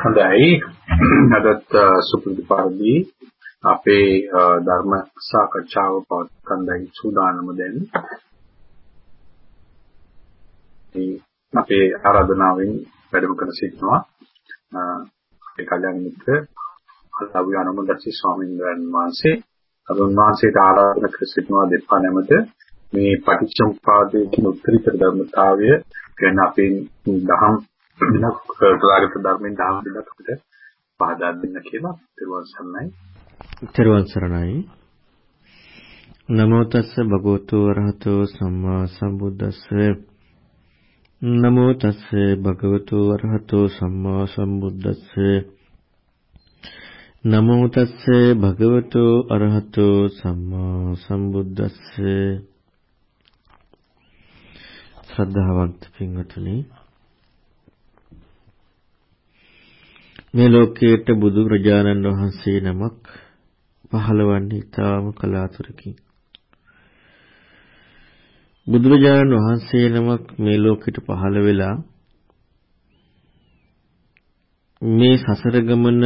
හොඳයි. අදත් සුපුරුදු පරිදි අපේ ධර්ම සාකච්ඡාව පවත්වන්නයි සූදානම දැන්. අපේ ආරාධනාවෙන් වැඩම කර සිටිනවා. අපේ කල්‍යාණ මිත්‍ර අල්ලාහ් යනමුදස්සි ස්වාමීන් වහන්සේ. අරුණ වහන්සේට ආරාධනා කර සිටිනවා දෙපා නැමත මේ පටිච්චසමුපාදයේ උත්තරීතර ධර්මතාවය ගැන අපේ දහම් දිනක් ප්‍රාගත ධර්මෙන් දහම් දිනක් අපිට පහදා දෙන්න කියලා තෙරුවන් සරණයි. තෙරුවන් සරණයි. නමෝ තස්ස භගවතු වරහතෝ සම්මා සම්බුද්දස්ස නමෝ තස්ස භගවතු වරහතෝ සම්මා සම්බුද්දස්ස නමෝ තස්ස භගවතු අරහතෝ සම්මා සම්බුද්දස්ස ශ්‍රද්ධාවන්ත පින්වතුනි මේ ලෝකයට බුදු රජාණන් වහන්සේ නමක් පහළවන්නේ ඊටාම කලාතුරකින්. බුදුරජාණන් වහන්සේ නමක් මේ ලෝකෙට පහළ වෙලා මේ සසර ගමන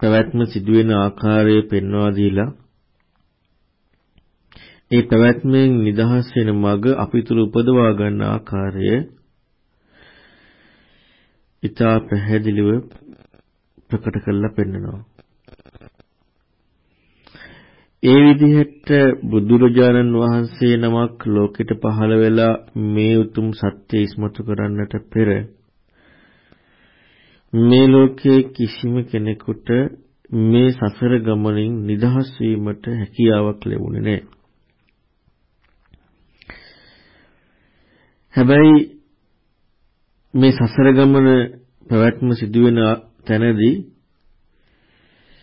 පැවැත්ම සිදුවෙන ආකාරය පෙන්වා දීලා ඒ පැවැත්මෙන් නිදහස් වෙන මඟ අපිටුරු උපදවා ගන්න ආකාරය ඉතා පැහැදිලිව ප්‍රකට කරලා පෙන්නනවා. ඒ විදිහට බුදුරජාණන් වහන්සේ නමක් ලෝකෙට පහළ වෙලා මේ උතුම් සත්‍ය ඉස්මතු කරන්නට පෙර මේ ලෝකයේ කිසිම කෙනෙකුට මේ සසර ගමනින් නිදහස් වීමට හැකියාවක් ලැබුණේ නැහැ. හැබැයි මේ සසර ගමන පැවැත්ම සිදුවෙන තැනදී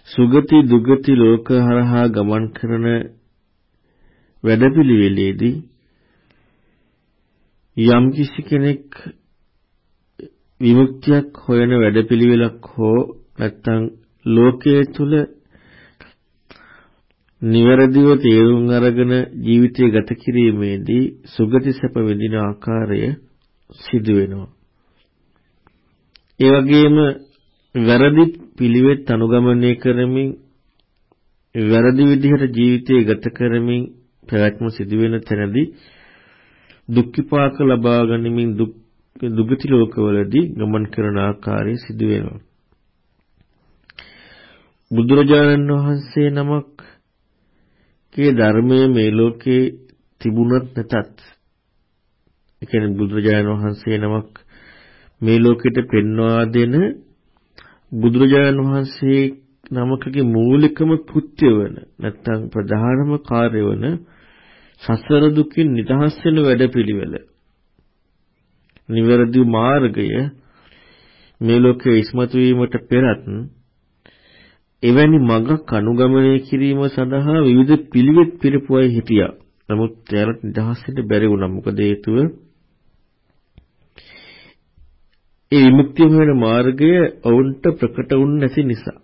සුගති දුගති ලෝක හරහා ගමන් කරන වැඩපිළිවෙලේදී යම් කිසි කෙනෙක් විමුක්තියක් හොයන වැඩපිළිවෙලක් හෝ නැත්නම් ලෝකයේ තුල නිවැරදිව තේරුම් අරගෙන ජීවිතය ගත කිරීමේදී සුගති සැප විඳින ආකාරය සිදු වෙනවා. ඒ වගේම වැරදි පිළිවෙත් අනුගමනය කරමින් වැරදි විදිහට ජීවිතය ගත කරමින් පැවැත්ම සිදුවෙන තැනදී දුක් විපාක ලබා ගනිමින් දුක් දුගති ලෝකවලදී ගමන් කරන ආකාරය සිදු වෙනවා. බුදුරජාණන් වහන්සේ නමක් කේ ධර්මයේ මේ ලෝකේ තිබුණත් නැතත් ඒ කියන්නේ බුදුරජාණන් වහන්සේ නමක් මේ ලෝකෙට පෙන්වා දෙන බුදුරජාණන් වහන්සේ නමකගේ මූලිකම කෘත්‍ය වන නැත්නම් ප්‍රධානම කාර්ය වන සසර දුකින් නිදහස් වෙන වැඩපිළිවෙල නිවැරදි මාර්ගය මේ ලෝකයේ ඉස්මතු වීමට පෙරත් එවැනි මඟක් අනුගමනය කිරීම සඳහා විවිධ පිළිවෙත් පිළිපුවයි හිටියා. නමුත් එයාලට නිදහස් වෙන්න බැරි වුණා. මොකද හේතුව ඒ විමුක්තිය හොයන මාර්ගය ඔවුන්ට ප්‍රකට වුනේ නැති නිසා.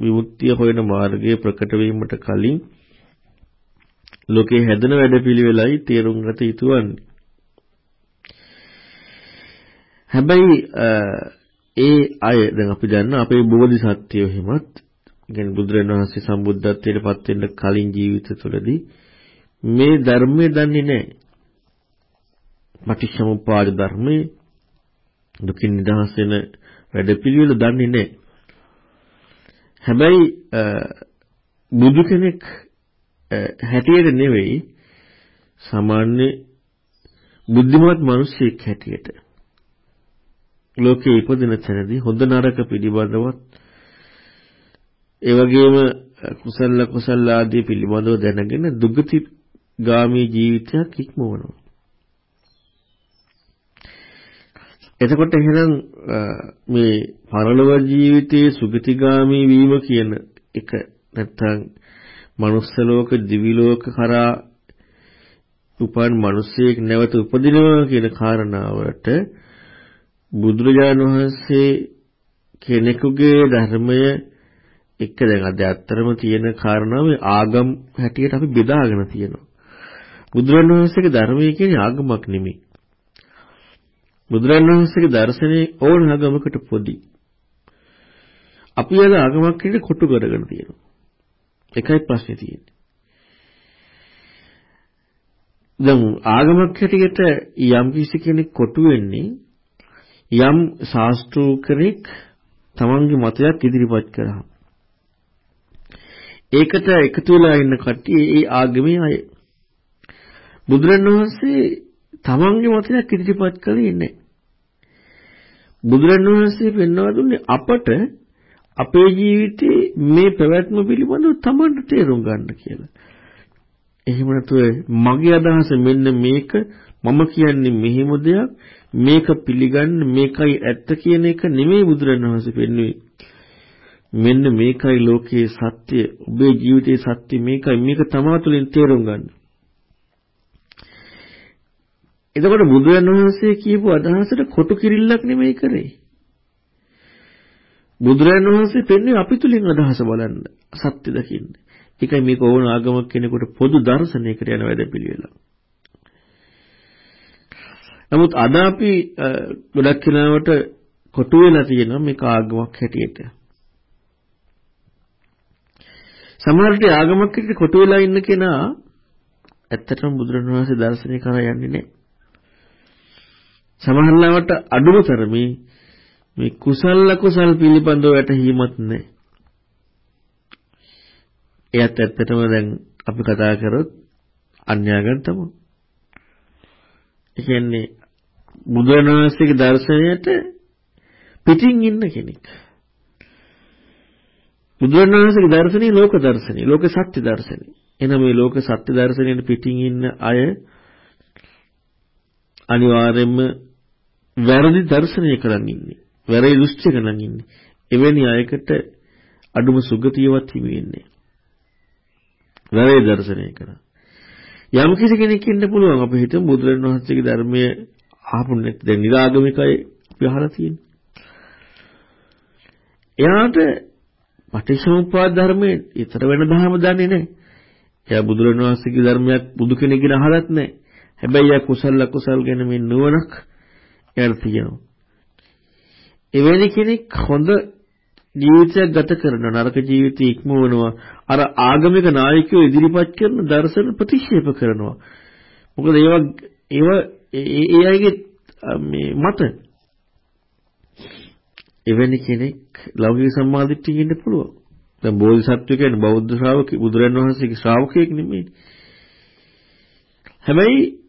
විමුක්තිය හොයන මාර්ගය ප්‍රකට වීමට කලින් ලෝකේ හැදෙන වැඩපිළිවෙලයි තේරුම් ගත යුතු වන්නේ. හැබැයි ඒ අය දැන් අපි දන්න අපේ බෝධිසත්වයෝ හිමත් කියන්නේ බුදුරජාණන් වහන්සේ සම්බුද්ධත්වයට පත් වෙන්න කලින් ජීවිත තුළදී මේ ධර්මය දන්නේ නැහැ. පටිච්චසමුප්පාද ධර්මයේ දුකින් නිදහස් වෙන වැඩපිළිවෙල දන්නේ නැහැ. හැබැයි බුදු කෙනෙක් හැටියට නෙවෙයි සාමාන්‍ය බුද්ධිමත් මිනිසෙක් හැටියට ලෝකේ ඉපදින තැනදී හොඳ නරක පිළිබඳවත් ඒ වගේම කුසල කුසල ආදී පිළිබඳව දැනගෙන දුගති ගාමී ජීවිතයක් ඉක්මවනවා. එතකොට එහෙනම් මේ පරලොව ජීවිතයේ සුගතිගාමී වීම කියන එක නැත්තම් මනුස්ස ලෝක දිවි ලෝක කරා උපන් මිනිසෙක් නැවත උපදිනවා කියන කාරණාවට බුදුරජාණන් වහන්සේ කෙනෙකුගේ ධර්මය එක දැන් අද ඇත්තරම තියෙන කාරණාව ආගම් හැටියට අපි බෙදාගෙන තියෙනවා. බුදුරජාණන් වහන්සේගේ ධර්මය කියන්නේ ආගමක් නෙමෙයි. බුදුරන් වහන්සේගේ දර්ශනේ ඕන ආගමකට පොදි. අපි අද ආගමක් කියන කොටු කරගෙන තියෙනවා. එකයි ප්‍රශ්නේ තියෙන්නේ. දැන් ආගමක් හැටියට යම් කිසි කෙනෙක් කොටු වෙන්නේ යම් ශාස්ත්‍රූ කෙනෙක් තමන්ගේ මතයක් ඉදිරිපත් කරා. ඒකට එකතු වෙලා ඉන්න කට්ටිය ඒ ආගමේ අය. බුදුරණවහන්සේ තමන්ගේ මතයක් ඉදිරිපත් කළේ නැහැ. බුදුරණවහන්සේ පෙන්වා දුන්නේ අපට අපේ ජීවිතේ මේ පැවැත්ම පිළිබඳව තමන්ට තේරුම් ගන්න කියලා. එහෙම නැතුව මගේ අදහස මෙන්න මේක මම කියන්නේ මෙහෙම දෙයක් මේක පිළිගන්න මේකයි ඇත්ත කියන එක නෙමෙයි බුදුරණවහන්සේ පෙන්වුවේ. මෙන්න මේකයි ලෝකයේ සත්‍ය ඔබේ ජීවිතයේ සත්‍ය මේකයි මේක තමා තුළින් තේරුම් ගන්න. එතකොට බුදුරණවහන්සේ කියපු අදහසට කොටු කිරිල්ලක් නෙමෙයි කරේ. බුදුරජාණන් වහන්සේ පෙන්වන්නේ අපි තුලින් අදහස බලන්න සත්‍ය දකින්න. ඒකයි මේක ඕන ආගමක් කෙනෙකුට පොදු දර්ශනයකට යන වැඩපිළිවෙල. නමුත් අද අපි ගොඩක් කෙනාවට කොටු වෙලා තියෙනවා මේක ආගමක් හැටියට. සමහරට ආගමක් හැටියට කොටු වෙලා ඉන්න කෙනා ඇත්තටම බුදුරණවහන්සේ දර්ශනය කරා යන්නේ නැහැ. සමහරවිට අඩුම තරමේ මේ කුසල ලකුසල් පිළිබඳව වැටහීමක් නැහැ. එයත් ඇත්තටම දැන් අපි කතා කරොත් අන්‍යාගම් තමයි. ඒ කියන්නේ බුදුරණවහන්සේගේ දර්ශනයට පිටින් ඉන්න කෙනෙක්. බුදුරණවහන්සේගේ දර්ශනේ ලෝක දර්ශනේ, ලෝක සත්‍ය දර්ශනේ. එහෙනම් මේ ලෝක සත්‍ය දර්ශනයට පිටින් ඉන්න අය අනිවාර්යයෙන්ම වැරදි දර්ශනය කරන් ඉන්නේ. වැරදි දෘෂ්ටියක නම් ඉන්නේ. එවැනි අයකට අඩුම සුගතියවත් හිමි වෙන්නේ. වැරදි දර්ශනය කරා. යම් කිසි කෙනෙක් ඉන්න පුළුවන් අපි හිතමු බුදුරජාණන් වහන්සේගේ ධර්මයේ ආපු නැති දැන් නිරාගමිකයි අපි අහලා තියෙන්නේ. එයාට පටිච්චසමුප්පාද ධර්මයේ ඊතර වෙන ධර්ම දන්නේ නැහැ. එයා බුදුරජාණන් වහන්සේගේ ධර්මයක් බුදු කෙනෙක්ගෙන අහලත් නැහැ. හැබැයි එයා කුසල අකුසල් ගැන මේ නුවණක් එයාට තියෙනවා. එවැනි කෙනෙක් හොඳ ජීවිතයක් ගත කරන නරක ජීවිතය ඉක්මවනවා. අර ආගමික නායකයෝ ඉදිරිපත් කරන දර්ශන ප්‍රතික්ෂේප කරනවා. මොකද ඒවා ඒවා ඒ අයගේ මේ මත. එවැනි කෙනෙක් ලෞකික සම්මාදිට්ඨිය ඉන්න පුළුවන්. දැන් බෝධිසත්ව කියන්නේ බෞද්ධ ශ්‍රාවකෙ බුදුරන් වහන්සේගේ ශ්‍රාවකයෙක් නෙමෙයි. හැබැයි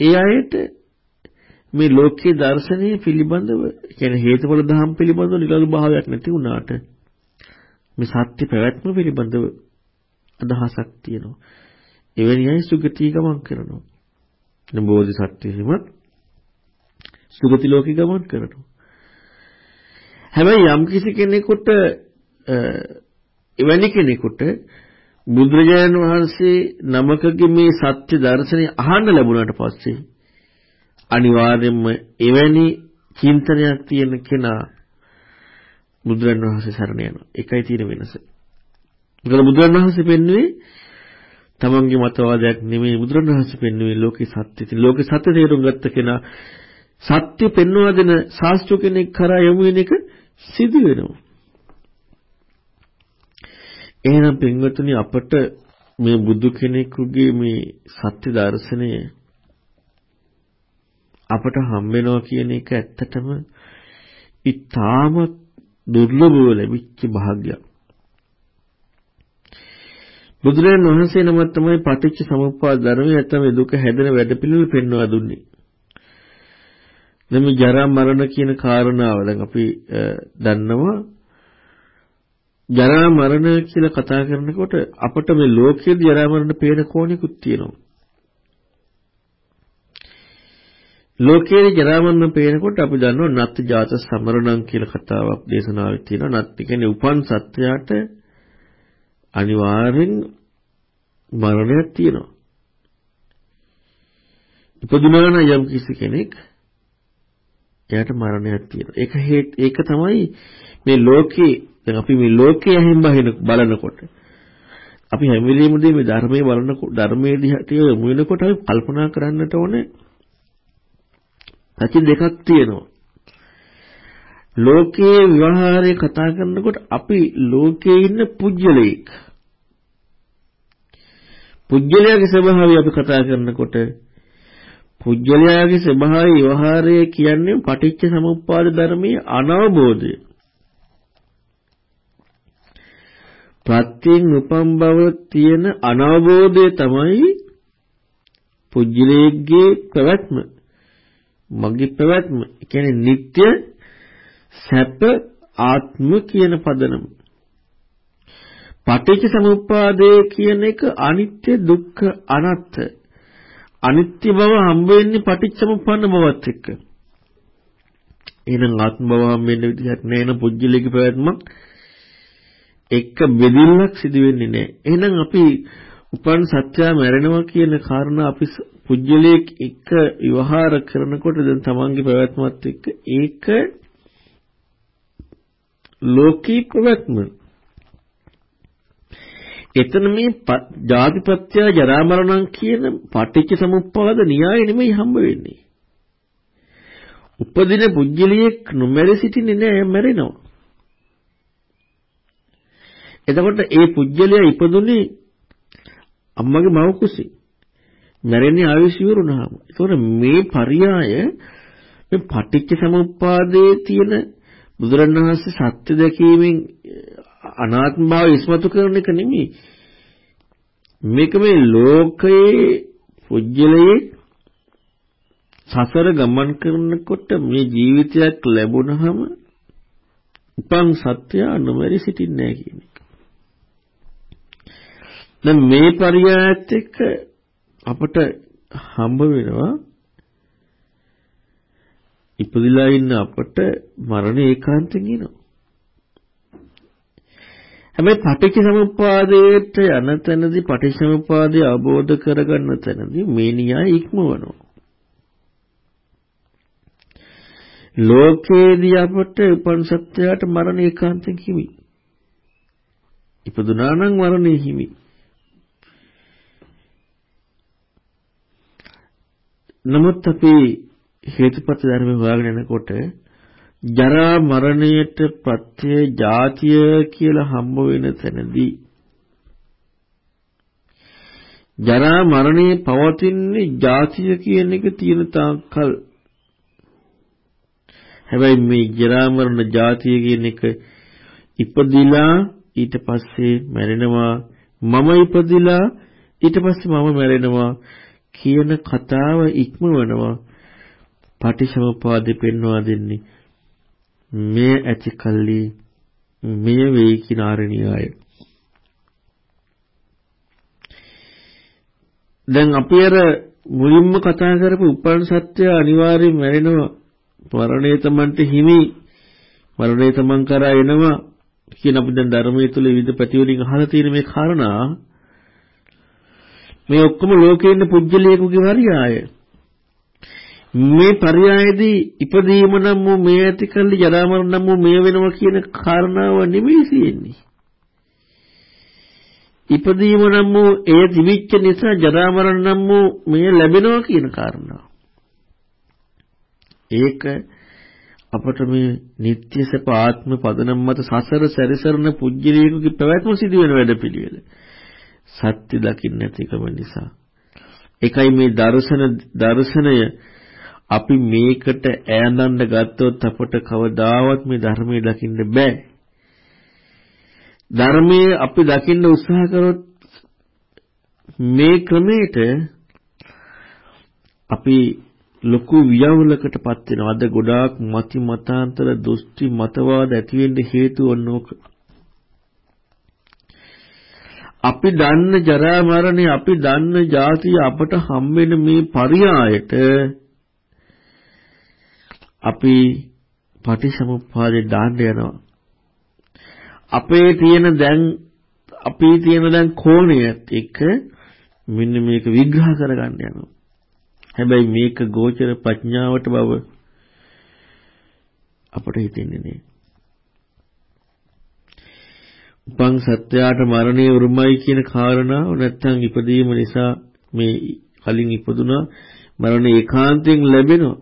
ඒ අයට මේ ලෝකයේ දර්ශනය පිළිබඳව කියන්නේ හේතුඵල ධම් පිළිබඳව නිරලු භාවයක් නැති වුණාට මේ සත්‍ය පැවැත්ම පිළිබඳව අදහසක් තියෙනවා. එවැනි අය සුගතිය ගමන් කරනවා. දැන් බෝධිසත්වෙහිමත් සුගති ලෝකෙ ගමන් කරනවා. හැබැයි යම් කිසි කෙනෙකුට එවැනි කෙනෙකුට බුදුරජාණන් වහන්සේ නමකගේ මේ සත්‍ය දර්ශනය අහන්න ලැබුණාට පස්සේ අනිවාර්යයෙන්ම එවැනි චින්තනයක් තියෙන කෙනා බුදුරණවහන්සේ සරණ යනවා. ඒකයි තියෙන වෙනස. මොකද බුදුරණවහන්සේ පෙන්වුවේ තමන්ගේ මතවාදයක් නෙමෙයි බුදුරණවහන්සේ පෙන්වුවේ ලෝකේ සත්‍ය. ලෝකේ සත්‍ය තේරුම් ගත්ත කෙනා සත්‍ය පෙන්වා දෙන ශාස්ත්‍ර කෙනෙක් කරා යමු වෙන එක සිදු වෙනවා. එහෙනම් පින්වතුනි අපට මේ බුදු කෙනෙකුගේ මේ සත්‍ය දර්ශනය අපට හම් වෙනවා කියන එක ඇත්තටම ඉතාම දුර්ලභව ලැබිච්ච භාග්යක්. බුදුරජාණන් වහන්සේ නම තමයි පටිච්ච සමුප්පාද ධර්මයේ නැත්නම් දුක හැදෙන වැඩපිළිවෙල පෙන්වා දුන්නේ. දැන් මේ ජරා මරණ කියන කාරණාව දැන් අපි දන්නවා ජරා මරණ කියලා කතා කරනකොට අපිට මේ ලෝකයේ ජරා මරණ පේන කෝණිකුත් තියෙනවා. ලෝකයේ ජරා මරණ පේනකොට අපි දන්නවා නත් ජාත සමරණම් කියලා කතාවක් දේශනාවේ තියෙනවා. නත් කියන්නේ උපන් සත්‍යයට අනිවාර්යෙන් මරණයක් තියෙනවා. ඉපදුනා නම් යම් කිසි කෙනෙක් එයාට මරණයක් තියෙනවා. ඒක ඒක තමයි මේ ලෝකේ දැන් අපි මේ ලෝකයේ හැම බහින බලනකොට අපි හැම වෙලෙම මේ ධර්මයේ බලනකොට ධර්මයේ දිහාට යොමු වෙනකොට අපි කල්පනා කරන්නට ඕනේ පැති දෙකක් තියෙනවා. ලෝකයේ විවහාරය කතා කරනකොට අපි ලෝකයේ ඉන්න පුජ්‍යලෙක්. පුජ්‍යලයාගේ ස්වභාවය අපි කතා කරනකොට පුජ්‍යලයාගේ ස්වභාවය විවහාරය කියන්නේ පටිච්ච සමුප්පාද ධර්මයේ අනවබෝධය. ප්‍රත්‍යයෙන් උපම් බව තියෙන අනවබෝධය තමයි පුජ්‍යලයේගේ පැවැත්ම. මගේ පැවැත්ම. කියන්නේ නিত্য සැප ආත්ම කියන පදනම. පටිච්ච සමුප්පාදය කියන එක අනිත්‍ය දුක්ඛ අනාත්ත. අනිත්‍ය බව හම්බ වෙන්නේ පටිච්ච සමුප්පන්න බවත් එක්ක. එහෙනම් ආත්ම බව හම්බ වෙන්න විදිහක් නෑ න පුජ්‍යලික පැවැත්මක් එක්ක බෙදිල්ලක් සිදු වෙන්නේ නෑ. එහෙනම් අපි උපන් සත්‍යය මැරෙනවා කියන කාරණා අපි පුජ්‍යලයක් එක්ක විවහාර කරනකොට දැන් තමන්ගේ පැවැත්මත් එක්ක ඒක ලෝකී ප්‍රවැත්ම. එතන මේ ජාතිපත්‍ය ජරා මරණම් කියන පටිච්ච සමුප්පාද න්‍යාය නෙමෙයි හම්බ වෙන්නේ. උපදින පුජ්‍යලියෙක් නොමැරි සිටින්නේ නෑ මැරෙනවා. එතකොට ඒ පුජ්‍යලයා ඉපදුනේ අම්මගේ මව කුසේ. මැරෙන්නේ ආයුෂ ඉවරුනහම. ඒතකොට මේ පරියාය මේ පටිච්ච සමුප්පාදයේ තියෙන බුදුරණවහන්සේ සත්‍ය දැකීමෙන් අනාත්ම භාවය ඉස්මතු කරන එක නෙමෙයි. මේක මේ ලෝකයේ පුජ්‍යලයේ සසර ගමන් කරනකොට මේ ජීවිතයක් ලැබුණහම උපන් සත්‍ය නොමරි සිටින්නේ නැහැ කියන එක. දැන් මේ පරියායත් එක්ක අපට හම්බ වෙනවා ඉපදිලා ඉන්න අපට මරණ ඒකාන්තයෙන් එනවා. හැබැයි පටිච්ච සමුප්පාදයට යන තැනදී පටිච්ච සමුප්පාදය අවබෝධ කරගන්න තැනදී මේ න්‍යාය ඉක්මවනවා. ලෝකේදී අපට උපන් සත්‍යයට මරණ ඒකාන්තයෙන් හිමි. ඉපදුනා නම් මරණය හිමි. නමුත් අපි හේතුපත් ධර්ම හොයාගෙන යනකොට ජරා මරණයට ප්‍රත්‍ය ජාතිය කියලා හම්බ වෙන තැනදී ජරා මරණේ පවතින්නේ ජාතිය කියන එක තියෙන තාක්කල්. හැබැයි මේ ජරා මරණ ජාතිය කියන එක ඉපදිලා ඊට පස්සේ මැරෙනවා. මම ඉපදිලා ඊට පස්සේ මම මැරෙනවා. කියන කතාව ඉක්මවනවා පටිච්චසමුප්පාදෙ පෙන්වා දෙන්නේ මෙය ඇති කල්ලි මෙය වෙයි කියන ආරණ්‍යය. දැන් අපි අර මුලින්ම කතා කරපු උපන් සත්‍ය අනිවාර්යෙන් මැරෙනවා. මරණය තමන්ට හිමි. මරණය තමන් කරා එනවා කියන අපි දැන් ධර්මයේ තුල විවිධ පැතිවලින් අහලා තියෙන මේ කාරණා මේ ඔක්කොම ලෝකේ ඉන්න පුජ්‍යලියෙකුගේ වරියාය. මේ පරයයේදී ඉපදීම නම් වූ මේ ඇති කල්ලි ජරා මරණ නම් වූ මේ වෙනවා කියන කාරණාව නෙමෙයි තියෙන්නේ. ඉපදීම නම් වූ එය දිවිච්ච නිසා ජරා මරණ නම් වූ මේ ලැබෙනවා කියන කාරණාව. ඒක අපට මේ නিত্য සප ආත්ම පදනම් මත සසර සැරිසරන පුජ්‍යලීකුගේ පැවැත්ම සිදුවෙන වැඩපිළිවෙල. සත්‍ය දකින්න නැතිකම නිසා. ඒකයි මේ දර්ශන දර්ශනය අපි මේකට ඈඳන්න ගත්තොත් අපට කවදාවත් මේ ධර්මයේ දකින්න බෑ. ධර්මයේ අපි දකින්න උත්සාහ කරොත් මේ ක්‍රමයට අපි ලොකු වියවුලකටපත් වෙනවා. අද ගොඩාක් මති මතාන්තර දෘෂ්ටි මතවාද ඇති වෙන්න හේතුව ඕනෝක. අපි දන්න ජරා මරණය අපි දන්න જાතිය අපට හම්බෙන මේ පරියායට අපි පටිසමුප්පාදේ දාන්න යනවා. අපේ තියෙන දැන් අපි තියෙන දැන් කෝණයත් එක්ක මෙන්න මේක විග්‍රහ කරගන්න යනවා. හැබැයි මේක ගෝචර ප්‍රඥාවට බව අපට හිතෙන්නේ නෑ. උපන් සත්‍යයට මරණය උරුමයි කියන කාරණාව නැත්තම් ඉපදීම නිසා මේ කලින් ඉපදුනා මරණ ඒකාන්තයෙන් ලැබෙනවා.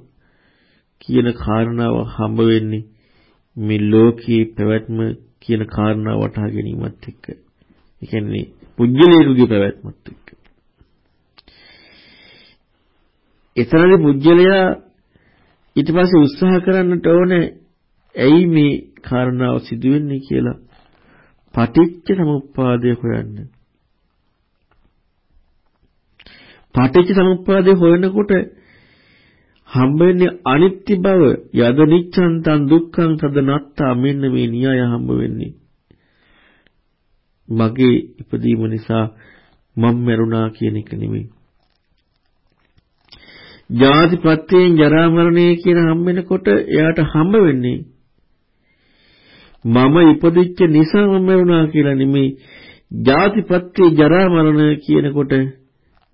කියන කාරණාව හම්බ වෙන්නේ මේ ලෝකී පැවැත්ම කියන කාරණාව වටහා ගැනීමත් එක්ක. ඒ කියන්නේ පුජ්‍යලේරුගේ පැවැත්මත් එක්ක. එතරම්දි පුජ්‍යලයා ඊට පස්සේ උත්සාහ කරන්නට ඕනේ ඇයි මේ කාරණාව සිදු වෙන්නේ කියලා පටිච්ච සමුප්පාදය හොයන්න. පටිච්ච සමුප්පාදය හොයනකොට හම්බෙන්නේ අනිත්‍ය බව යද නිච්ඡන් තන් දුක්ඛං තද නත්තා මෙන්න මේ න්‍යාය හම්බ වෙන්නේ මගේ ඉපදීම නිසා මම මරුණා කියන එක නෙමෙයි ජාතිපත්‍යයෙන් ජරා මරණය කියන හම්බෙනකොට එයාට හම්බ වෙන්නේ මම ඉපදිච්ච නිසා මම මරුණා කියලා නෙමෙයි ජාතිපත්‍ය ජරා මරණ කියනකොට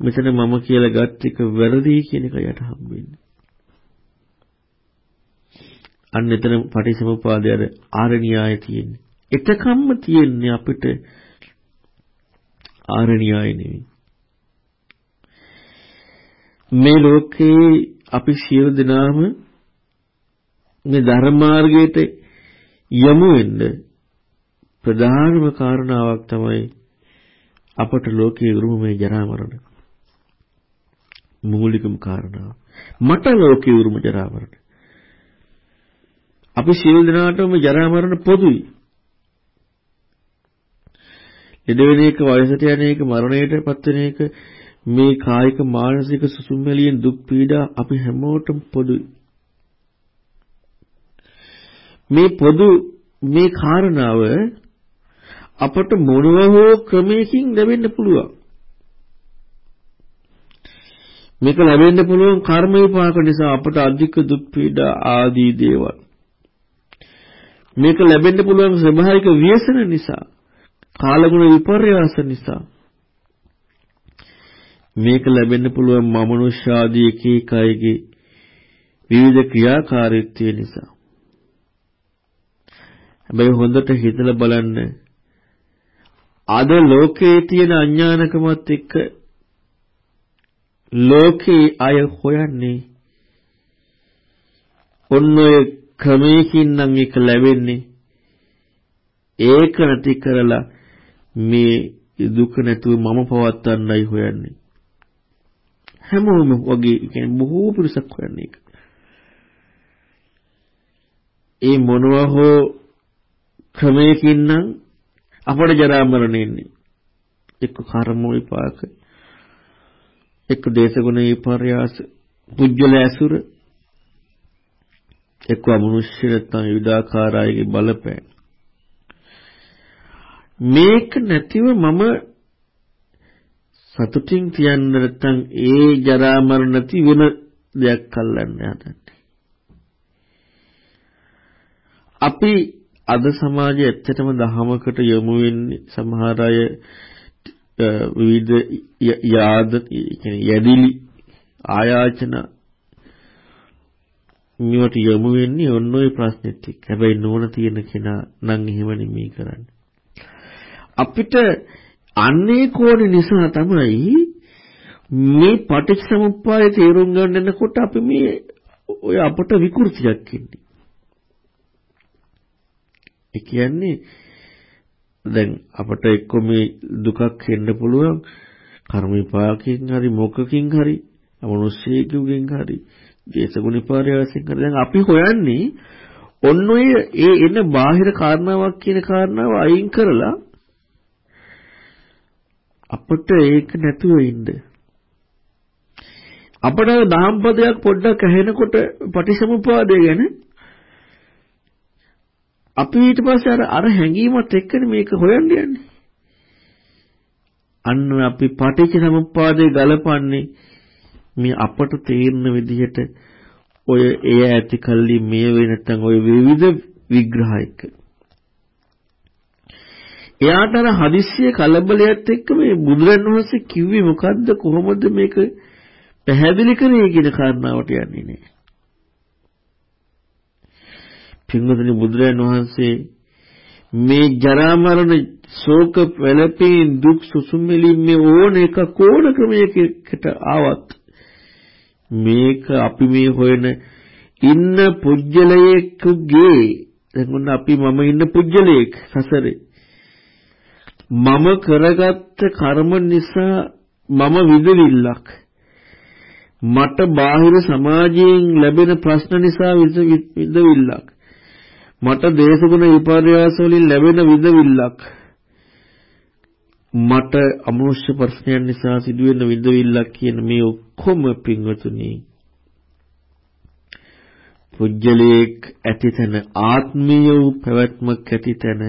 මෙතන මම කියලා ගත් එක වැරදි කියන එක යට හම්බෙන්නේ අන්න එතන පටිසමුපාදයේ ආරණ්‍යය තියෙන්නේ. එතකම්ම තියෙන්නේ අපිට ආරණ්‍යය නෙවෙයි. මේ ලෝකේ අපි සියලු දෙනාම මේ ධර්ම මාර්ගයට යමු වෙන්න ප්‍රධානම කාරණාවක් තමයි අපට ලෝකයේ උරුමයේ ජරා මරණ. මූලිකම කාරණාව. මට ලෝකයේ උරුම ජරා මරණ. අපි සියලු දෙනාටම ජරා මරණ පොදුයි. ලෙඩ වෙන එක වයසට යන එක මරණයට පත් වෙන එක මේ කායික මානසික සුසුම්මැලියෙන් දුක් පීඩා අපි හැමෝටම පොදුයි. මේ පොදු මේ කාරණාව අපට මොනව හෝ ක්‍රමයකින් ලැබෙන්න පුළුවන්. මේක ලැබෙන්න පුළුවන් කර්ම විපාක නිසා අපට අධික දුක් පීඩා ආදී දේවල්. මේක ලැබෙන්න පුළුවන් ස්වභාවික ව්‍යසන නිසා කාලගුණ විපර්යාස නිසා මේක ලැබෙන්න පුළුවන් මමනුෂ්‍ය ආදී එක එක අයගේ විවිධ ක්‍රියාකාරීත්වය නිසා හැබැයි හොඳට හිතලා බලන්න. අද ලෝකයේ තියෙන අඥානකමත් එක්ක ලෝකේ අය හොයන්නේ ඔන්න ඔය ක්‍රමයකින් නම් ඒක ලැබෙන්නේ. ඒක නැති කරලා මේ දුක නැතුව මම පවත්වන්නයි හොයන්නේ. හැමෝම වගේ කියන්නේ බොහෝ පිරිසක් හොයන්නේ ඒක. ඒ මොනවා හෝ ක්‍රමයකින් නම් අපට ජරා මරණ එන්නේ එක්ක කර්ම විපාක එක්ක දේශගුණ විපර්යාස පුජ්‍යල ඇසුර එක්ක අමනුෂ්‍ය නැත්නම් විවිධාකාර අයගේ බලපෑම. මේක නැතිව මම සතුටින් තියන්න නැත්නම් ඒ ජරා මරණ නැති වෙන දෙයක් අල්ලන්න හදන්නේ. අපි අද සමාජයේ ඇත්තටම දහමකට යොමු වෙන්නේ සමහර අය විවිධ යාද කියන්නේ යදිලි ආයාචන මේවට යොමු වෙන්නේ ඔන්න ඔය ප්‍රශ්නෙත් එක්ක. හැබැයි නෝන තියෙන කෙනා නම් එහෙම නෙමෙයි කරන්නේ. අපිට අන්නේ කෝණ නිසා තමයි මේ පටිච්චසමුප්පාදේ තේරුම් ගන්න යනකොට අපි මේ ඔය අපට විකෘතියක් ඉන්නේ. ඒ කියන්නේ දැන් අපට එක්ක මේ දුකක් එන්න පුළුවන් කර්ම විපාකයෙන් හරි මොකකින් හරි අමනුෂ්‍යයෙකුගෙන් හරි දේශගුණ පරිවර්තන කර දැන් අපි හොයන්නේ ඔන්න ඔය ඒ එන බාහිර කාරණාවක් කියන කාරණාව අයින් කරලා අපිට ඒක නැතුව ඉන්න. අපට දහම්පදයක් පොඩ්ඩක් ඇහෙනකොට පටිසමුපාදය ගැන අපි ඊට පස්සේ අර අර හැඟීමත් එක්කනේ මේක හොයන්න යන්නේ. අන්න අපි පටිච්ච සමුප්පාදේ ගලපන්නේ මේ අපට තේරෙන විදිහට ඔය එය ඇති කල්ලි මේ වේ නැත්නම් ඔය විවිධ විග්‍රහයක එයාට අර හදිස්සිය කලබලයක් එක්ක මේ බුදුරන් වහන්සේ කිව්වේ මොකද්ද කොහොමද මේක පැහැදිලි කරේ කියන කාරණාවට යන්නේ නෑ. පින්වතුනි බුදුරන් වහන්සේ මේ ජරා මරණ ශෝක පෙළපේ දුක් සුසුම්ෙලින් මේ ඕන එක කෝණ ක්‍රමයකට ආවත් මේක අපි මේ හොයන ඉන්න පුජ්‍යලයේකුගේ දැන් අපි මම ඉන්න පුජ්‍යලයේක් සසරේ. මම කරගත්ත කර්ම නිසා මම විදවිල්ලක් මට බාහිර සමාජයෙන් ලැබෙන ප්‍රශ්න නිසා විදවිල්ලක් මට දේශගුණ විපර්යාස වලින් ලැබෙන විදවිල්ලක් මට අමනුෂ්‍ය ප්‍රශ්නයන් නිසා සිදුවෙන විදවිල්ලක් කියන මේ ඔක්කොම පින්වතුනි පුජ්‍යලේක් ඇතිතන ආත්මීය වූ පැවැත්මක් ඇතිතන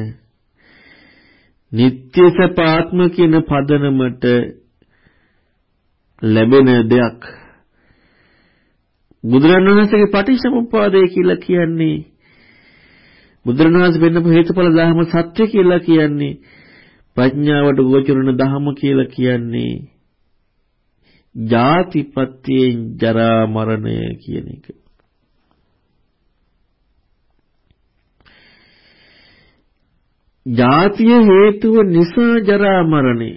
නিত্য සපාත්ම කියන පදනමට ලැබෙන දෙයක්. බුදුරණවහන්සේගේ පටිච්චසමුප්පාදය කියලා කියන්නේ බුදුරණවහන්සේ වෙන්නපු හේතුඵල ධර්ම සත්‍ය කියලා කියන්නේ ප්‍රඥාවට ගෝචරණ ධර්ම කියලා කියන්නේ ජාතිපත්‍යයෙන් ජරා මරණය කියන එක. ජාතිය හේතුව නිසා ජරා මරණය.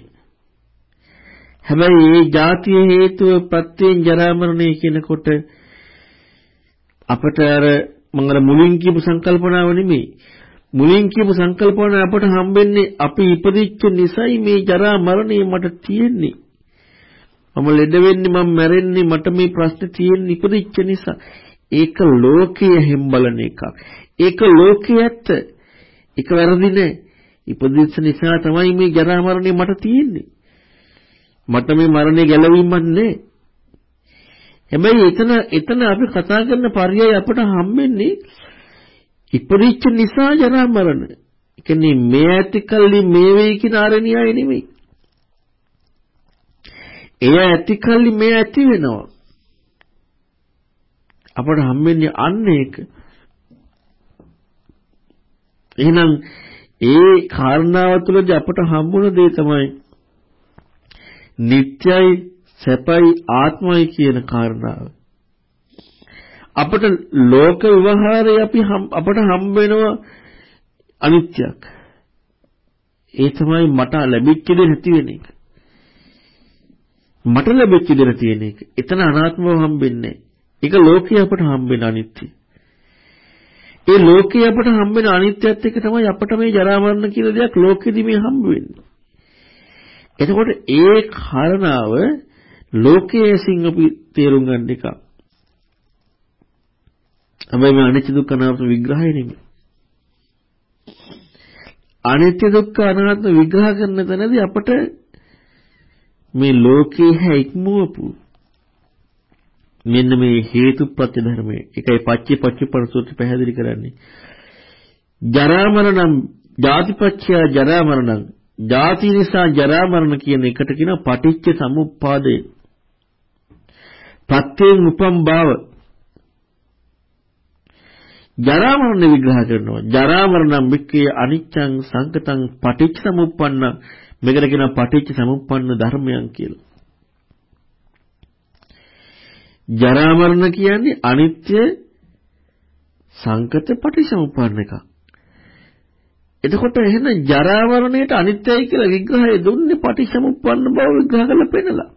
හැබැයි මේ ජාතිය හේතුව ප්‍රත්‍යයෙන් ජරා මරණය කියනකොට අපට අර මම අර මුලින් කියපු සංකල්පනාව නෙමෙයි. මුලින් කියපු සංකල්පනාව අපට හම්බෙන්නේ අපි ඉපදිච්ච නිසයි මේ ජරා මරණය මට තියෙන්නේ. මම ලෙඩ වෙන්නේ මම මැරෙන්නේ මට මේ ප්‍රශ්නේ තියෙන්නේ ඉපදිච්ච නිසා. ඒක ලෝකයේ හැම්බලන එකක්. ඒක ලෝකයේ ඇත්ත. ඒක වැරදි නෑ. ඉපදිච්ච නිසා තමයි මේ ජරා මරණය මට තියෙන්නේ. මට මේ මරණය ගැලවීමක් නෑ. හැබැයි එතන එතන අපි කතා කරන පරයය අපට හම්බෙන්නේ ඉපදිච්ච නිසා ජරා මරණ. ඒ කියන්නේ මේ ඇතිකල්ලි මේ වෙයි කියන ආරණ්‍යය නෙමෙයි. එය ඇතිකල්ලි මේ ඇති වෙනවා. අපට හම්බෙන්නේ අන්න ඒක. එහෙනම් ඒ කාරණාව තුළදී අපට හම්බුන දේ තමයි නිට්ටයයි සැපයි ආත්මයි කියන කාරණාව. අපට ලෝක විවහාරය අපි අපට හම්බ වෙනවා අනිත්‍යක්. ඒ තමයි මට ලැබිච්ච දේ නැති වෙන එක. මට ලැබිච්ච දේ නැති වෙන එක. එතන අනාත්මව හම්බෙන්නේ. ඒක ලෝකේ අපට හම්බෙන අනිත්‍ය. ඒ ලෝකේ අපට හම්බෙන අනිත්‍යත් එක්ක තමයි අපට මේ ජරා මරණ කියලා දෙයක් ලෝකෙදි මේ හම්බ වෙන්නේ. එතකොට ඒ කාරණාව ලෝකයේ සිං අපි තේරුම් ගන්න එක. හැබැයි මේ අනිත්‍ය දුක්ඛ අනාත්ම විග්‍රහය නෙමෙයි. අනිත්‍ය දුක්ඛ අනාත්ම විග්‍රහ කරන තැනදී අපට මේ ලෝකයේ හැ ඉක්මවපු මෙන්න මේ හේතුප්‍රත්‍ය ධර්මයේ එකයි පච්චේ පච්චුප්පන සූත්‍රය පැහැදිලි කරන්නේ. ජරා මරණම් ජාතිපච්චය ජරා මරණම් ජාති නිසා ජරා මරණ කියන එකට කියන පටිච්ච සමුප්පාදය. ප්‍රත්‍යයෙන් උපම් භාව ජරා මරණ විග්‍රහ කරනවා. ජරා මරණම් වික්කේ අනිච්ඡං සංකතං පටිච්ච සමුප්පන්න මේකට කියන පටිච්ච සමුප්පන්න ධර්මයන් කියලා. ජරා මරණ කියන්නේ අනිත්‍ය සංකත පටිච්චසමුප්පන්න එකක්. එතකොට එහෙනම් ජරා මරණයට අනිත්‍යයි කියලා විග්‍රහය දුන්නේ පටිච්චසමුප්පන්න බව විග්‍රහ කරලා පෙන්නලා.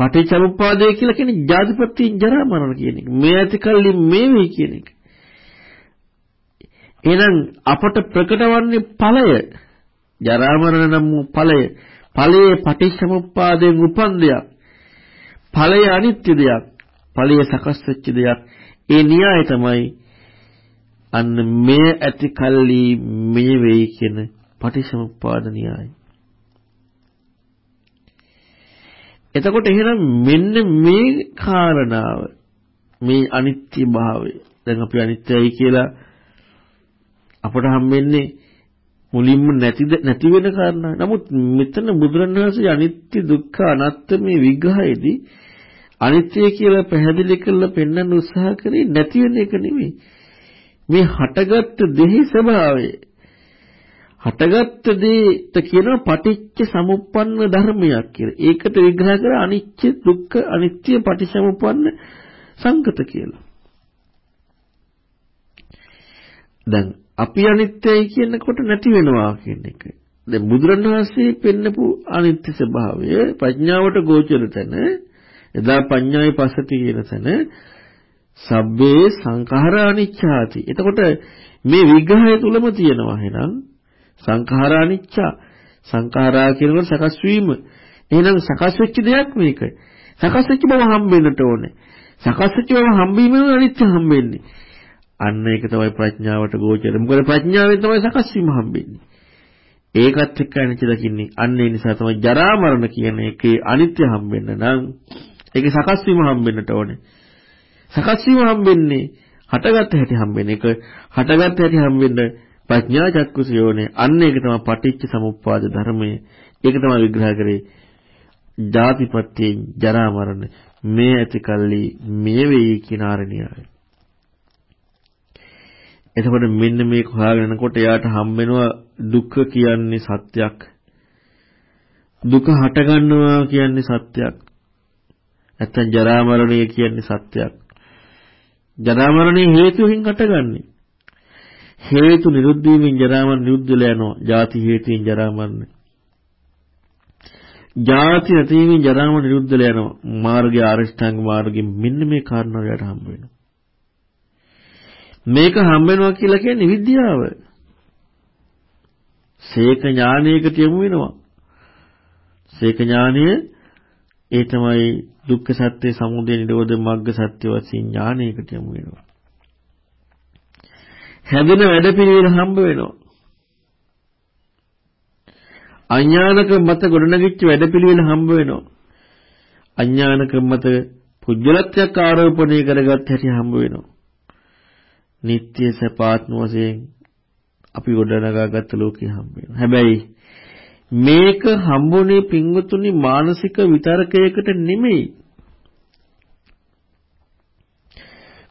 පටිච්චසමුප්පාදය කියලා කියන්නේ ජාතිපත්‍යින් ජරා මරණ කියන එක. මේ ඇතිකල්ලි මේ වෙයි කියන එක. එහෙනම් අපට ප්‍රකට වන්නේ ඵලය. ජරා මරණ නම් වූ ඵලය. ඵලයේ පටිච්චසමුප්පාදයෙන් උපන් දෙයක්. ඵලය අනිත්‍ය දෙයක්. ඵලය සකස් වෙච්ච දෙයක්. ඒ න්‍යාය තමයි අන්න මේ ඇති කල්ලි මේ වෙයි කියන පටිසමුප්පාද න්‍යාය. එතකොට එහෙනම් මෙන්න මේ කාරණාව මේ අනිත්‍ය භාවය දැන් අපි අනිත්‍යයි කියලා අපට හම්බෙන්නේ මුලින්ම නැතිද නැති වෙන කාරණා. නමුත් මෙතන බුදුරණවහන්සේ අනිත්‍ය දුක්ඛ අනාත්ම මේ විග්‍රහයේදී අනිත්‍ය කියලා පැහැදිලි කරලා පෙන්වන්න උත්සාහ කරේ නැති වෙන එක නෙමෙයි. මේ හටගත් දෙහි ස්වභාවය. හටගත් දෙයට කියනවා පටිච්ච සමුප්පන්න ධර්මයක් කියලා. ඒකට විග්‍රහ කර අනිච්ච දුක්ඛ අනිත්‍ය පටිච්චසමුප්පන්න සංකත කියලා. දැන් අපි අනිත්‍යයි කියනකොට නැති වෙනවා කියන එක. දැන් බුදුරණවහන්සේ පෙන්නපු අනිත්‍ය ස්වභාවය ප්‍රඥාවට ගෝචර තැන එදා පඤ්ඤාය පස්සති කියන තැන සබ්බේ සංඛාරා අනිච්ඡාති. එතකොට මේ විග්‍රහය තුලම තියෙනවා එහෙනම් සංඛාරා අනිච්චා. සංඛාරා කියනකොට සකස් වීම. එහෙනම් සකස් වෙච්ච දෙයක් මේක. සකස් වෙච්ච බව හම්බෙන්නට ඕනේ. සකස් වෙච්ච බව හම්බීමෙන් අනිත්‍ය හම්බෙන්නේ. අන්න ඒක තමයි ප්‍රඥාවට ගෝචර. මොකද ප්‍රඥාවෙන් තමයි සකස් වීම හම්බෙන්නේ. ඒකත් එක්ක අනිත්‍ය දකින්නේ. අන්න ඒ නිසා තමයි ජරා මරණ කියන එකේ අනිත්‍ය හම්බෙන්න නම් ඒකේ සකස් වීම හම්බෙන්නට ඕනේ. සකස් වීම හම්බෙන්නේ හටගත් හැටි හම්බෙන්නේ. ඒක හටගත් හැටි හම්බෙන්න ප්‍රඥා චක්කුසියෝනේ. අන්න ඒක තමයි පටිච්ච සමුප්පාද ධර්මය. ඒක තමයි විග්‍රහ කරේ. ජාතිපත්‍යයෙන් ජරා මරණ මේ ඇති කල්ලි මේ වෙයි කියන ආරණ්‍යය. එතකොට මෙන්න මේක හොයාගෙන යනකොට එයාට හම්බ වෙනවා දුක කියන්නේ සත්‍යක්. දුක හට ගන්නවා කියන්නේ සත්‍යක්. නැත්තම් ජරා මරණය කියන්නේ සත්‍යක්. ජරා මරණය හේතුවෙන් හටගන්නේ. හේතු නිරුද්ධ වීමෙන් ජරා මරණ නිරුද්ධ වෙලා යනවා. ජාති හේතුවෙන් ජරා මරණ. ජාති නැති වීමෙන් ජරා මරණ නිරුද්ධ වෙලා යනවා. මාර්ගය ආරිෂ්ඨාංග මාර්ගෙ මෙන්න මේ කාරණා වලට හම්බ වෙනවා. මේක හම්බ වෙනවා කියලා කියන්නේ විද්‍යාව. සේක ඥානයකට යමු වෙනවා. සේක ඥානය ඒ තමයි දුක්ඛ සත්‍ය, සමුදය නිරෝධ මග්ග සත්‍ය වශයෙන් ඥානයකට යමු වෙනවා. හැදෙන වැඩපිළිවෙල හම්බ වෙනවා. අඥානක මත ගොඩනගිච්ච වැඩපිළිවෙල හම්බ වෙනවා. අඥානක මත පුජ්‍යලත්වයක් ආරෝපණය කරගත් හැටි හම්බ වෙනවා. නিত্য සපාත්ම වශයෙන් අපි ගොඩනගාගත්ත ලෝකේ හම්බ වෙනවා. හැබැයි මේක හම්බුනේ පින්වතුනි මානසික විතරකයකට නෙමෙයි.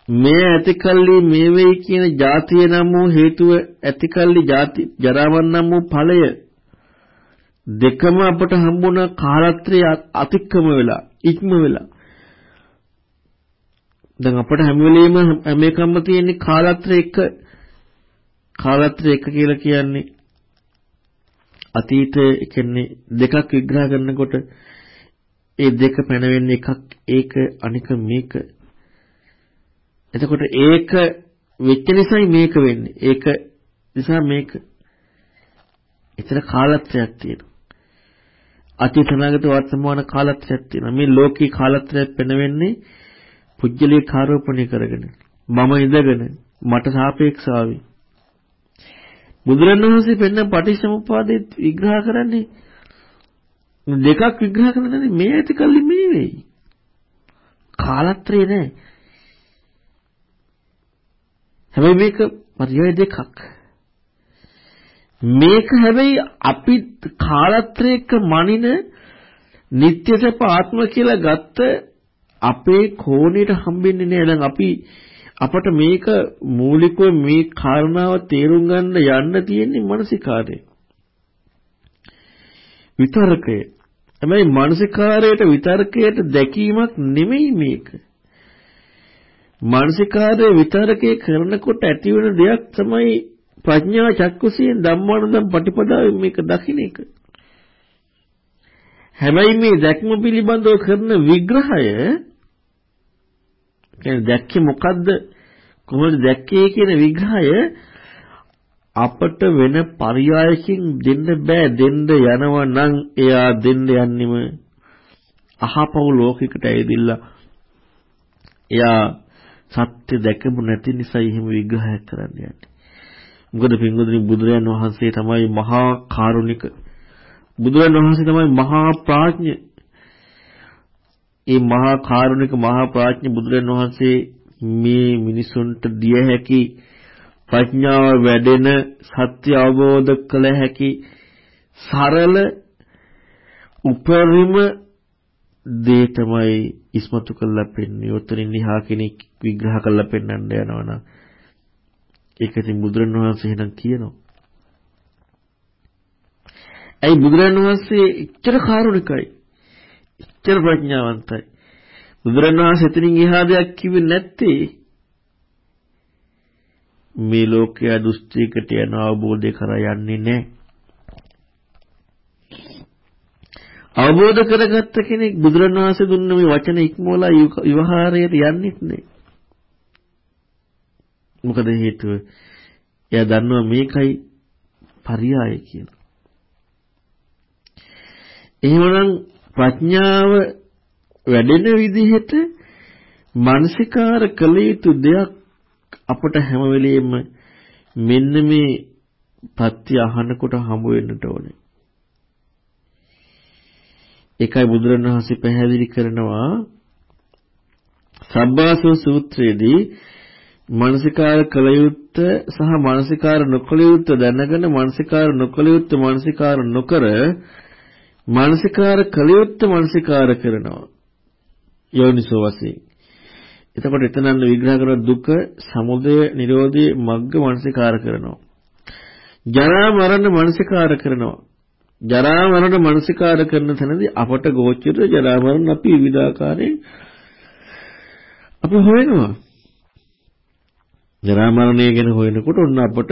මේ ඇතිකල්ලි මේ වෙයි කියන જાතිය නම් වූ හේතුව ඇතිකල්ලි ಜಾති ජරාවන් නම් වූ ඵලය දෙකම අපට හම්බුණ කාලත්‍රය අතික්‍රම වෙලා ඉක්ම වෙලා. දැන් අපට හැම වෙලෙම හැම එකම තියෙන්නේ කාලත්‍ර එක. කාලත්‍ර එක කියලා කියන්නේ අතීතය කියන්නේ දෙකක් විග්‍රහ කරනකොට ඒ දෙක පැනවෙන්නේ එකක් ඒක අනික මේක. එතකොට ඒක වෙච්ච නිසායි මේක වෙන්නේ. ඒක නිසා මේක එතන කාලත්‍රයක් තියෙනවා. අතීත අනාගත වර්තමාන කාලත්‍රයක් තියෙනවා. මේ ලෝකී කාලත්‍රයක් පැනවෙන්නේ පුජ්‍යලේ කාරෝපණය කරගෙන මම ඉඳගෙන මට සාපේක්ෂාවි බුදුරණවහන්සේ පෙන්න පටිච්චසමුප්පාදේ විග්‍රහ කරන්නේ දෙකක් විග්‍රහ කරන්නේ මේ ඇති කල්ලි මේ වෙයි. කාලත්‍රේ නෑ. හැබැයි මේක පරියාය දෙකක් මේක හැබැයි අපි කාලත්‍රයක මනින නিত্য සප ආත්ම කියලා ගත්ත අපේ කෝණයට හම්බෙන්නේ නෑ. දැන් අපි අපට මේක මූලිකව මේ කාරණාව තේරුම් ගන්න යන්න තියෙන්නේ මානසිකාරය. විතරකය. හැබැයි මානසිකාරයට විතරකයට දැකීමක් නෙමෙයි මේක. මානසිකාරයේ විතරකේ කරනකොට ඇතිවෙන දෙයක් තමයි ප්‍රඥා චක්කුසියෙන් ධම්මානුදම් පටිපදාවෙන් මේක දකින්න එක. හැබැයි මේ දැක්ම පිළිබඳව කරන විග්‍රහය කියන්නේ දැක්කේ මොකද්ද? කොහොමද දැක්කේ කියන විග්‍රහය අපට වෙන පරයයකින් දෙන්න බෑ. දෙන්න යනවා නම් එයා දෙන්න යන්නෙම අහපව් ලෝකයකට ඇවිදilla එයා සත්‍ය දැකපු නැති නිසා එහෙම විග්‍රහයක් කරන්න යන්නේ. මොකද පින්වතුනි බුදුරයන් වහන්සේ තමයි මහා කාරුණික බුදුරජාණන් වහන්සේ තමයි මහා ප්‍රඥ. ඒ මහා කාරුණික මහා ප්‍රඥ බුදුරජාණන් වහන්සේ මේ මිනිසුන්ට දිය හැකි ප්‍රඥාව වැඩෙන සත්‍ය අවබෝධ කළ හැකි සරල උපරිම දේ තමයි ඉස්මතු කරලා පෙන්වන්නේ. උතරින් එහා කෙනෙක් විග්‍රහ කරලා පෙන්වන්න යනවනම් ඒක ඉතින් බුදුරණවහන්සේ එහෙනම් කියනවා. ඇයි බුදුරණන් වහන්සේ එච්චර කාරුණිකයි? එච්චර ප්‍රඥාවන්තයි. බුදුරණන් වහන්සේ එතනින් එහා දෙයක් කිව්වේ නැත්තේ මේ ලෝකයේ දෘෂ්ටියකට යන අවබෝධය කරා යන්නේ නැහැ. අවබෝධ කරගත්ත කෙනෙක් බුදුරණන් වහන්සේ දුන්න මේ වචන ඉක්මවලා විවහාරයට යන්නෙත් නැහැ. මොකද හේතුව? එයා දන්නවා මේකයි පරියාය කියලා. එහෙමනම් ප්‍රඥාව වැඩෙන විදිහට මානසිකාර කළ යුතු දෙයක් අපට හැම වෙලෙම මෙන්න මේ පත්‍ය අහනකොට හමු වෙන්නට ඕනේ. ඒකයි බුදුරණවහන්සේ පැහැදිලි කරනවා. සබ්බාසව සූත්‍රයේදී මානසිකාර කළ යුත්ත සහ මානසිකාර නොකළ යුත්ත දැනගෙන මානසිකාර නොකළ යුත්ත මානසිකාර නොකර මානසිකාර කළ යුත්ත මානසිකාර කරනවා. යෝනිසෝ වශයෙන්. එතකොට එතනන්න විග්‍රහ කරන දුක සමුදය නිරෝධය මග්ග මානසිකාර කරනවා. ජරා මරණ මානසිකාර කරනවා. ජරා මරණ මානසිකාර කරන තැනදී අපට ගෝචර ජරා මරණ අපි විවිධාකාරයෙන් අපි හොයනවා ජරා මරණය ගැන හොයනකොට ඔන්න අපට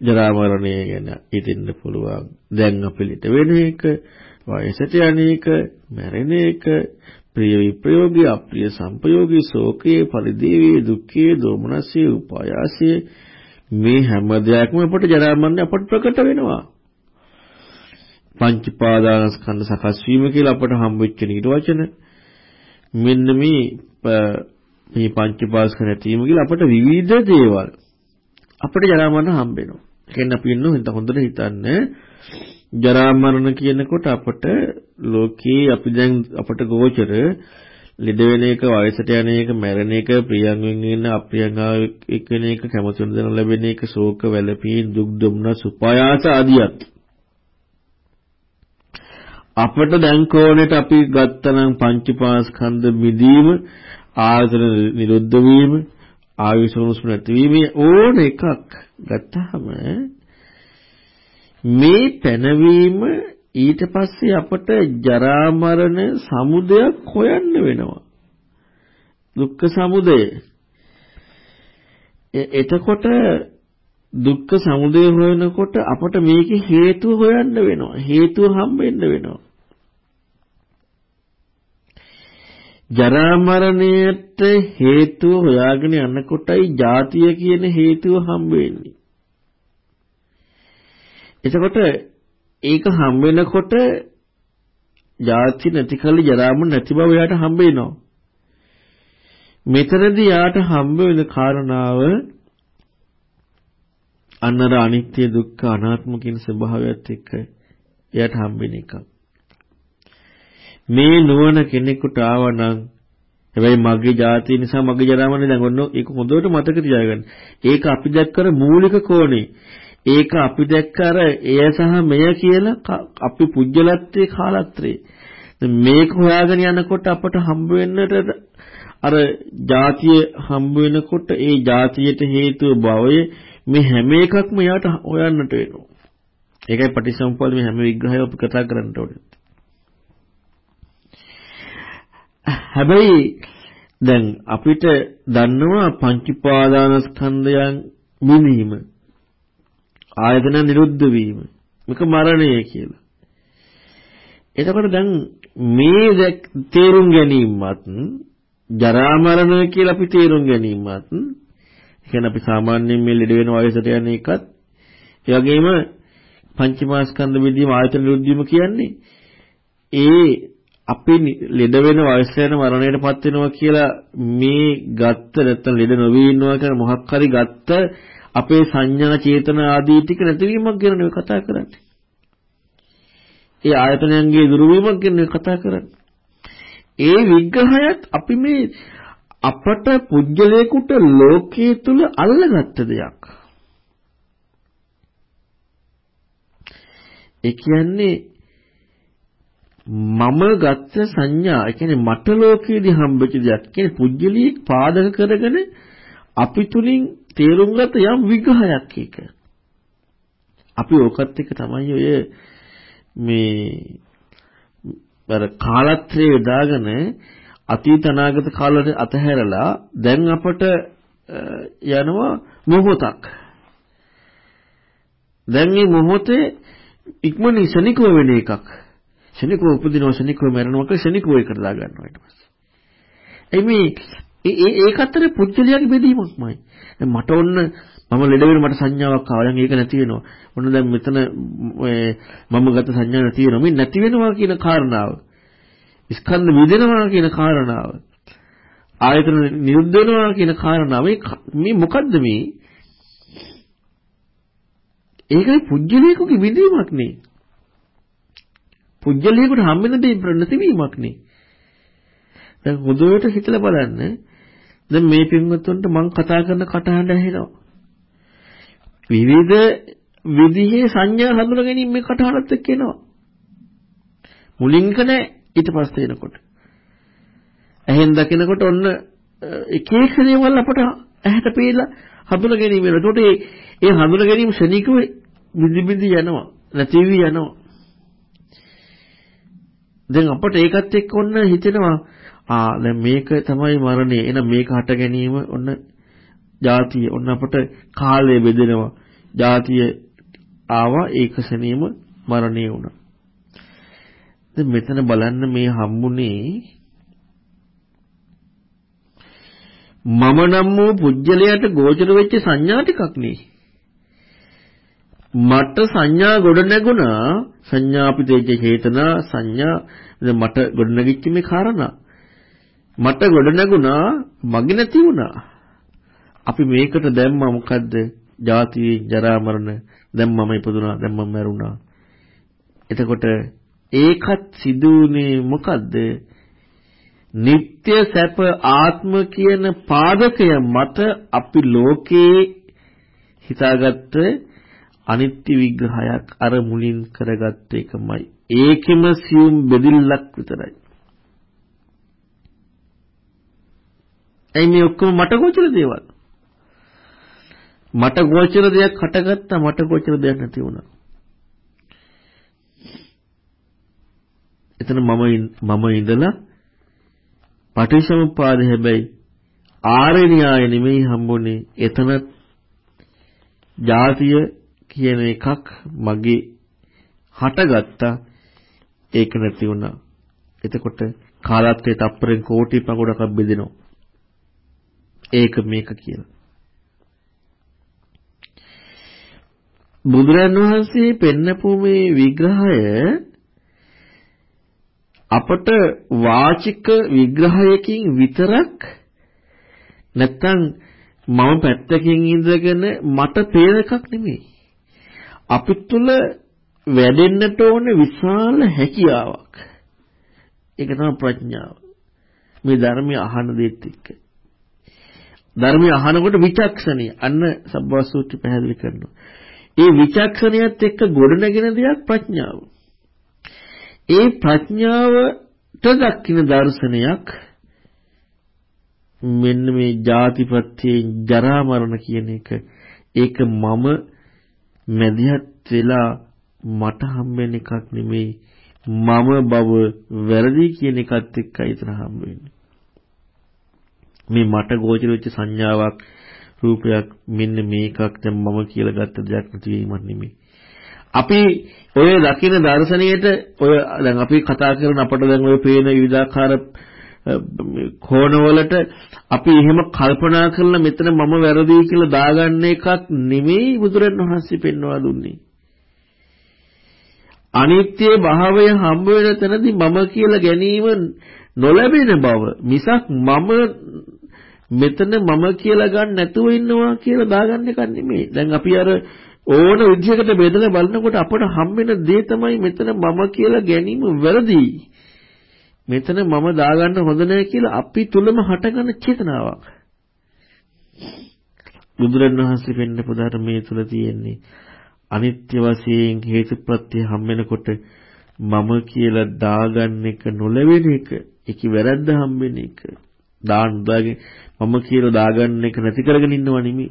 ජරා මරණය ගැන හිතෙන්න පුළුවන්. දැන් අපි ලිට වෙන එක, වයසට යන එක, මැරෙන එක, ප්‍රිය විප්‍රයෝගී, අප්‍රිය සංපයෝගී, ශෝකයේ, පරිදේවී, දුක්ඛයේ, දෝමනස්සේ, උපායාසයේ මේ හැම දෙයක්ම අපට ජරා මරණය අපට ප්‍රකට වෙනවා. පංච පාදානස්කන්ධ සකස් වීම කියලා අපට හම්බෙච්ච නිර්වචන මෙන්න මේ මේ පංචපාස්ක නැතිවීම කියලා අපට විවිධ දේවල් අපිට ජරා මරණ හම්බ වෙනවා. ඒ කියන්නේ අපි ඉන්න හොඳට හිතන්න ජරා මරණ කියනකොට අපට ලෝකේ අපි දැන් අපට ගෝචර ලෙඩ වෙන එක වයසට යන එක මැරෙන එක ප්‍රියංගෙන් ඉන්න අප්‍රියංගාව එක් වෙන එක කැමතුන් දෙන ලැබෙන එක ශෝක වැළපීම් දුක් දුම්නස් උපායාස ආදියත් අපට දැන් කෝණයට අපි ගත්තනම් පංචපාස්කන්ධ මිදීම ආයතන නිරුද්ධ වීම ආයුෂ උණුසුම නැතිවීම ඕන එකක් ගත්තාම මේ පැනවීම ඊට පස්සේ අපට ජරා මරණ සමුදයක් හොයන්න වෙනවා. දුක්ඛ සමුදය. එතකොට දුක්ඛ සමුදය හොයනකොට අපට මේකේ හේතුව හොයන්න වෙනවා. හේතුව හම්බෙන්න වෙනවා. ජරා මරණයට හේතුව හොයාගෙන යනකොටයි ජාතිය කියන හේතුව හම්බ වෙන්නේ. එතකොට ඒක හම්බ වෙනකොට ජාති නැති කල ජරාම නැති බව එයාට හම්බ වෙනවා. මෙතනදී යාට හම්බ වෙන කාරණාව අන්නර අනිත්‍ය දුක්ඛ අනාත්ම කියන ස්වභාවයත් එක්ක එයාට හම්බෙන එකක්. මේ නුවණ කෙනෙකුට ආවනම් හැබැයි මගේ ජාතිය නිසා මගේ ජරාමනේ දැන් ඔන්න ඒක හොඳට මතක තියාගන්න. ඒක අපි දැක්කර මූලික කෝණේ. ඒක අපි දැක්කර එය සහ මෙය කියලා අපි පුජ්‍යලත්වයේ කාලත්‍රේ. මේක හොයාගෙන යනකොට අපට හම්බ වෙන්නට අර ජාතිය හම්බ වෙනකොට ඒ ජාතියට හේතුව භවය මේ හැම එකක්ම යාට හොයන්නට වෙනවා. ඒකයි පටිසම්පාද මේ හැම විග්‍රහයම අපි කතා කරන්න ඕනේ. හැබැයි දැන් අපිට දන්නවා පංච උපාදානස්කන්ධයන් මුනීම ආයතන නිරුද්ධ වීම මේක මරණය කියලා. එතකොට දැන් මේ තේරුම් ගැනීමත් ජරා මරණ කියලා අපි තේරුම් ගැනීමත් කියන්නේ අපි සාමාන්‍යයෙන් මේ ලෙඩ වෙන වයසට යන එකත් ඒ වගේම පංචමාස්කන්ධ විදීම ආයතන නිරුද්ධ වීම කියන්නේ ඒ අපි ලෙඩ වෙන වයස යන මරණයටපත් වෙනවා කියලා මේ ගත්ත නැත්නම් ලෙඩ නොවී ඉන්නවා කියන මොහක් හරි ගත්ත අපේ සංඥා චේතන ආදී ටික නැතිවීමක් ගැන නෙවෙයි කතා කරන්නේ. ඒ ආයතනයන්ගේ දුර්වීමක් ගැන කතා කරන්නේ. ඒ විග්‍රහයත් අපි මේ අපට පුජ්‍යලයකට ලෝකයේ තුල අල්ලගත්ත දෙයක්. ඒ කියන්නේ මම ගත්ත සංඥා ඒ කියන්නේ මට ලෝකයේදී හම්බෙච්ච දෙයක් කියන්නේ පුජ්‍යලියෙක් පාදක කරගෙන අපි තුලින් තේරුම් ගත යම් විග්‍රහයක් ඒක. අපි ඕකත් එක්ක තමයි ඔය මේ අර කාලත්‍රයේ යොදාගෙන අතීත අනාගත කාලවලට අතහැරලා දැන් අපට යනවා මොහොතක්. දැන් මේ මොහොතේ ඉක්මනින් ශනිකව වෙන එකක්. ශනිකව උපදිනවා ශනිකව මැරෙනවා කියලා ශනිකව එකට දා ගන්නවා ඊට පස්සේ. එයි මේ ඒ ඒ ඒක අතරේ පුජ්‍යලියගේ බෙදීමක්මයි. දැන් මට ඔන්න මම ලෙඩ වෙන මට සංඥාවක් ආවා. දැන් ඒක නැති වෙනවා. ඔන්න දැන් මෙතන මම ගත සංඥා නැති වෙනවා. මේ නැති වෙනවා කියන කාරණාව. ස්කන්ධ විදෙනවා කියන කාරණාව. ආයතන නිරුද්ධ වෙනවා කියන කාරණාව මේ මොකද්ද මේ? ඒකයි පුජ්‍යලියකගේ විදීමක් නේ. පුජ්‍යලියකට හම්බෙන දේ නැතිවීමක් නේ. දැන් හොඳට හිතලා බලන්න. දැන් මේ පින්වත්තුන්ට මම කතා කරන කටහඬ ඇහෙනවා. විවිධ විදිහේ සංඥා හඳුනා ගැනීම මේ කටහඬත් එක්ක එනවා. මුලින්ක නෑ ඊට පස්සේ එනකොට. ඇහෙන් දකිනකොට ඔන්න එක එක දේවල් අපට ඇහැට පේලා හඳුනා ගැනීම වෙනවා. ඒකට මේ ඒ හඳුනා ගැනීම ශනිකව බිඳි බිඳි යනවා. නැති වී යනවා. දැන් අපට ඒකත් එක්ක ඔන්න හිතෙනවා ආ දැන් මේක තමයි මරණය. එහෙනම් මේක හට ගැනීම ඔන්න ಜಾතිය. ඔන්න අපට කාලය බෙදෙනවා. ಜಾතිය ආවා ඒක ශනීයම මරණය වුණා. දැන් මෙතන බලන්න මේ හම්බුනේ මම නම් වූ පුජ්‍යලයට ගෝචර වෙච්ච සංඥා ටිකක් නේ. මට සංඥා ගොඩ නැගුණා සංඥාපිතේජ චේතනා සංඥා. මට ගොඩ නැගිච්ච මේ කාරණා. මට ගොඩ නැගුණා මගේ නැති වුණා. අපි මේකට දැම්මා මොකද්ද? ජාති ජරා මරණ. දැන් මම ඉපදුනා දැන් මම මැරුණා. එතකොට ඒකත් සිදුුනේ මොකද්ද? නিত্য සැප ආත්ම කියන පාදකය මත අපි ලෝකේ හිතාගත්ත අනිත්‍ය විග්‍රහයක් අර මුලින් කරගත්ත එකමයි. ඒකෙම සියුම් බෙදිල්ලක් විතරයි. එයි මේ ඔක්කොම මට ගෝචර දේවල්. මට ගෝචර දෙයක් හටගත්තා මට ගෝචර දෙයක් නැති වුණා. එතන මම මම ඉඳලා පටිච්චසමුප්පාද හැබැයි ආර්ය න්‍යාය නෙමෙයි හම්බුනේ එතන ජාතිය කියන එකක් මගේ හටගත්තා ඒක නැති වුණා. එතකොට කාලත්වයේ තප්පරෙන් කෝටි පගොඩක් බෙදෙනවා. ඒක මේක කියලා. බුදුරන් වහන්සේ පෙන්නපු මේ විග්‍රහය අපට වාචික විග්‍රහයකින් විතරක් නැත්තම් මම පැත්තකින් ඉඳගෙන මට පේන එකක් නෙමෙයි. අපි තුල වැඩෙන්නට ඕන විශාල හැකියාවක්. ඒක තමයි ප්‍රඥාව. මේ ධර්මය අහන දෙත් එක්ක. ධර්මය අහනකොට විචක්ෂණිය අන්න සබ්බසූත්‍ර පැහැදිලි කරනවා. ඒ විචක්ෂණියත් එක්ක ගොඩනගෙන දෙයක් ප්‍රඥාව. ඒ ප්‍රඥාවට දක්ින දර්ශනයක් මෙන්න මේ ජාතිපත්‍යයෙන් ජරා මරණ කියන එක ඒක මම මැදිහත් වෙලා මට හම්බෙන එකක් නෙමෙයි මම බව වැරදි කියන එකත් එක්කයි එතන හම්බෙන්නේ මේ මට ගෝචර වෙච්ච සංඥාවක් රූපයක් මෙන්න මේකක් දැන් මම කියලා ගත්ත දෙයක් නැති වීමක් නෙමෙයි. අපි ඔය දකින දර්ශනයේට ඔය දැන් අපි කතා කරන අපට දැන් ඔය පේන විවිධාකාර කෝණවලට අපි එහෙම කල්පනා කරලා මෙතන මම වැරදි කියලා දාගන්න එකක් නෙමෙයි බුදුරණවහන්සේ පෙන්වා දුන්නේ. අනිත්‍ය භාවය හම්බ වෙන තැනදී මම කියලා ගැනීම නොලැබෙන බව මිසක් මම මෙතන මම කියලා ගන්න නැතුව ඉන්නවා කියලා දාගන්න එකක් නෙමෙයි. දැන් අපි අර ඕන විදිහකට බෙදලා බලනකොට අපට හම්බෙන දේ තමයි මෙතන මම කියලා ගැනීම වැරදි. මෙතන මම දාගන්න හොඳ නැහැ කියලා අපි තුලම හටගන්න චේතනාවක්. බුදුරණවහන්සේ වෙන්නපු ධර්මයේ තුල තියෙන්නේ අනිත්‍ය වශයෙන් හේතුප්‍රත්‍ය හම්බෙනකොට මම කියලා දාගන්න එක නොලැබෙන එක ඒක වැරද්ද හම්බෙන එක. දාන්න දාගෙන මම කියලා දාගන්න එක නැති කරගෙන ඉන්නව නෙමෙයි.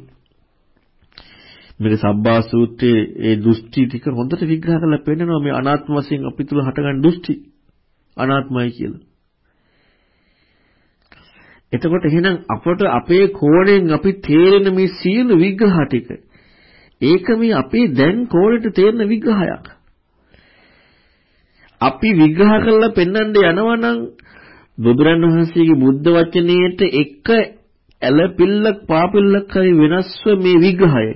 මේක සබ්බා සූත්‍රයේ ඒ දෘෂ්ටි ටික හොඳට විග්‍රහ කරලා පෙන්නනවා මේ අනාත්ම වශයෙන් අපි තුල හටගන්න දෘෂ්ටි. අනාත්මයි කියලා. එතකොට එහෙනම් අපට අපේ කෝණයෙන් අපි තේරෙන මේ සියලු විග්‍රහ ටික ඒක මේ අපේ දැන් කෝණයට තේරෙන විග්‍රහයක්. අපි විග්‍රහ කරලා පෙන්වන්න යනවා නම් බුදුරන් වහන්සේගේ බුද්ධ වචනයේට එක ඇලපිල්ලක් පාපිල්ලක් හරි වෙනස්ව මේ විග්‍රහය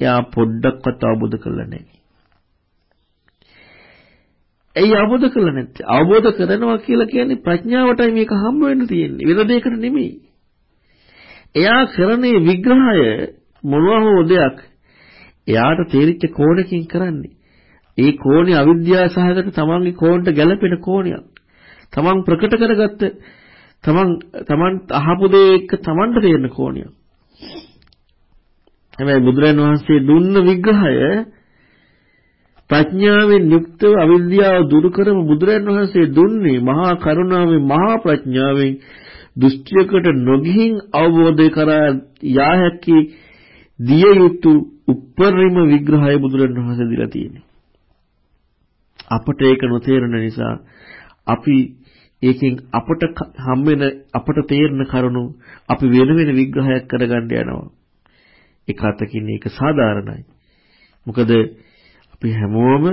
එයා පොඩ්ඩක්වත් අවබෝධ කරලා නැහැ. ඇයි අවබෝධ කරලා නැත්තේ? අවබෝධ කරනවා කියලා කියන්නේ ප්‍රඥාවටයි මේක හම්බ වෙන්න තියෙන්නේ. වෙන දෙයකට නෙමෙයි. එයා කරන්නේ විග්‍රහය මොනවා හෝ දෙයක් එයාට තේරිච්ච කෝණකින් කරන්නේ. ඒ කෝණේ අවිද්‍යාව සහගත තමන්ගේ කෝණයට ගැළපෙන කෝණයක්. තමන් ප්‍රකට කරගත්ත තමන් තමන් අහපු දේ එක්ක තමන්ට තේරෙන කෝණයක්. හැබැයි බුදුරන් වහන්සේ දුන්න විග්‍රහය ප්‍රඥාවෙන් යුක්තව අවිද්‍යාව දුරු කරම බුදුරන් වහන්සේ දුන්නේ මහා කරුණාවෙන් මහා ප්‍රඥාවෙන් දෘෂ්ටියකට නොගිහින් අවබෝධය කරා යා හැකි දිය යුතු උප්පරිම විග්‍රහය බුදුරන් වහන්සේ දීලා තියෙන්නේ. අපට ඒක නොතේරෙන නිසා අපි ඒකෙන් අපට හම් වෙන අපට තේරෙන කරුණු අපි වෙන වෙන විග්‍රහයක් කරගන්න යනවා. එක අතකින් ඒක සාධාරණයි. මොකද අපි හැමෝම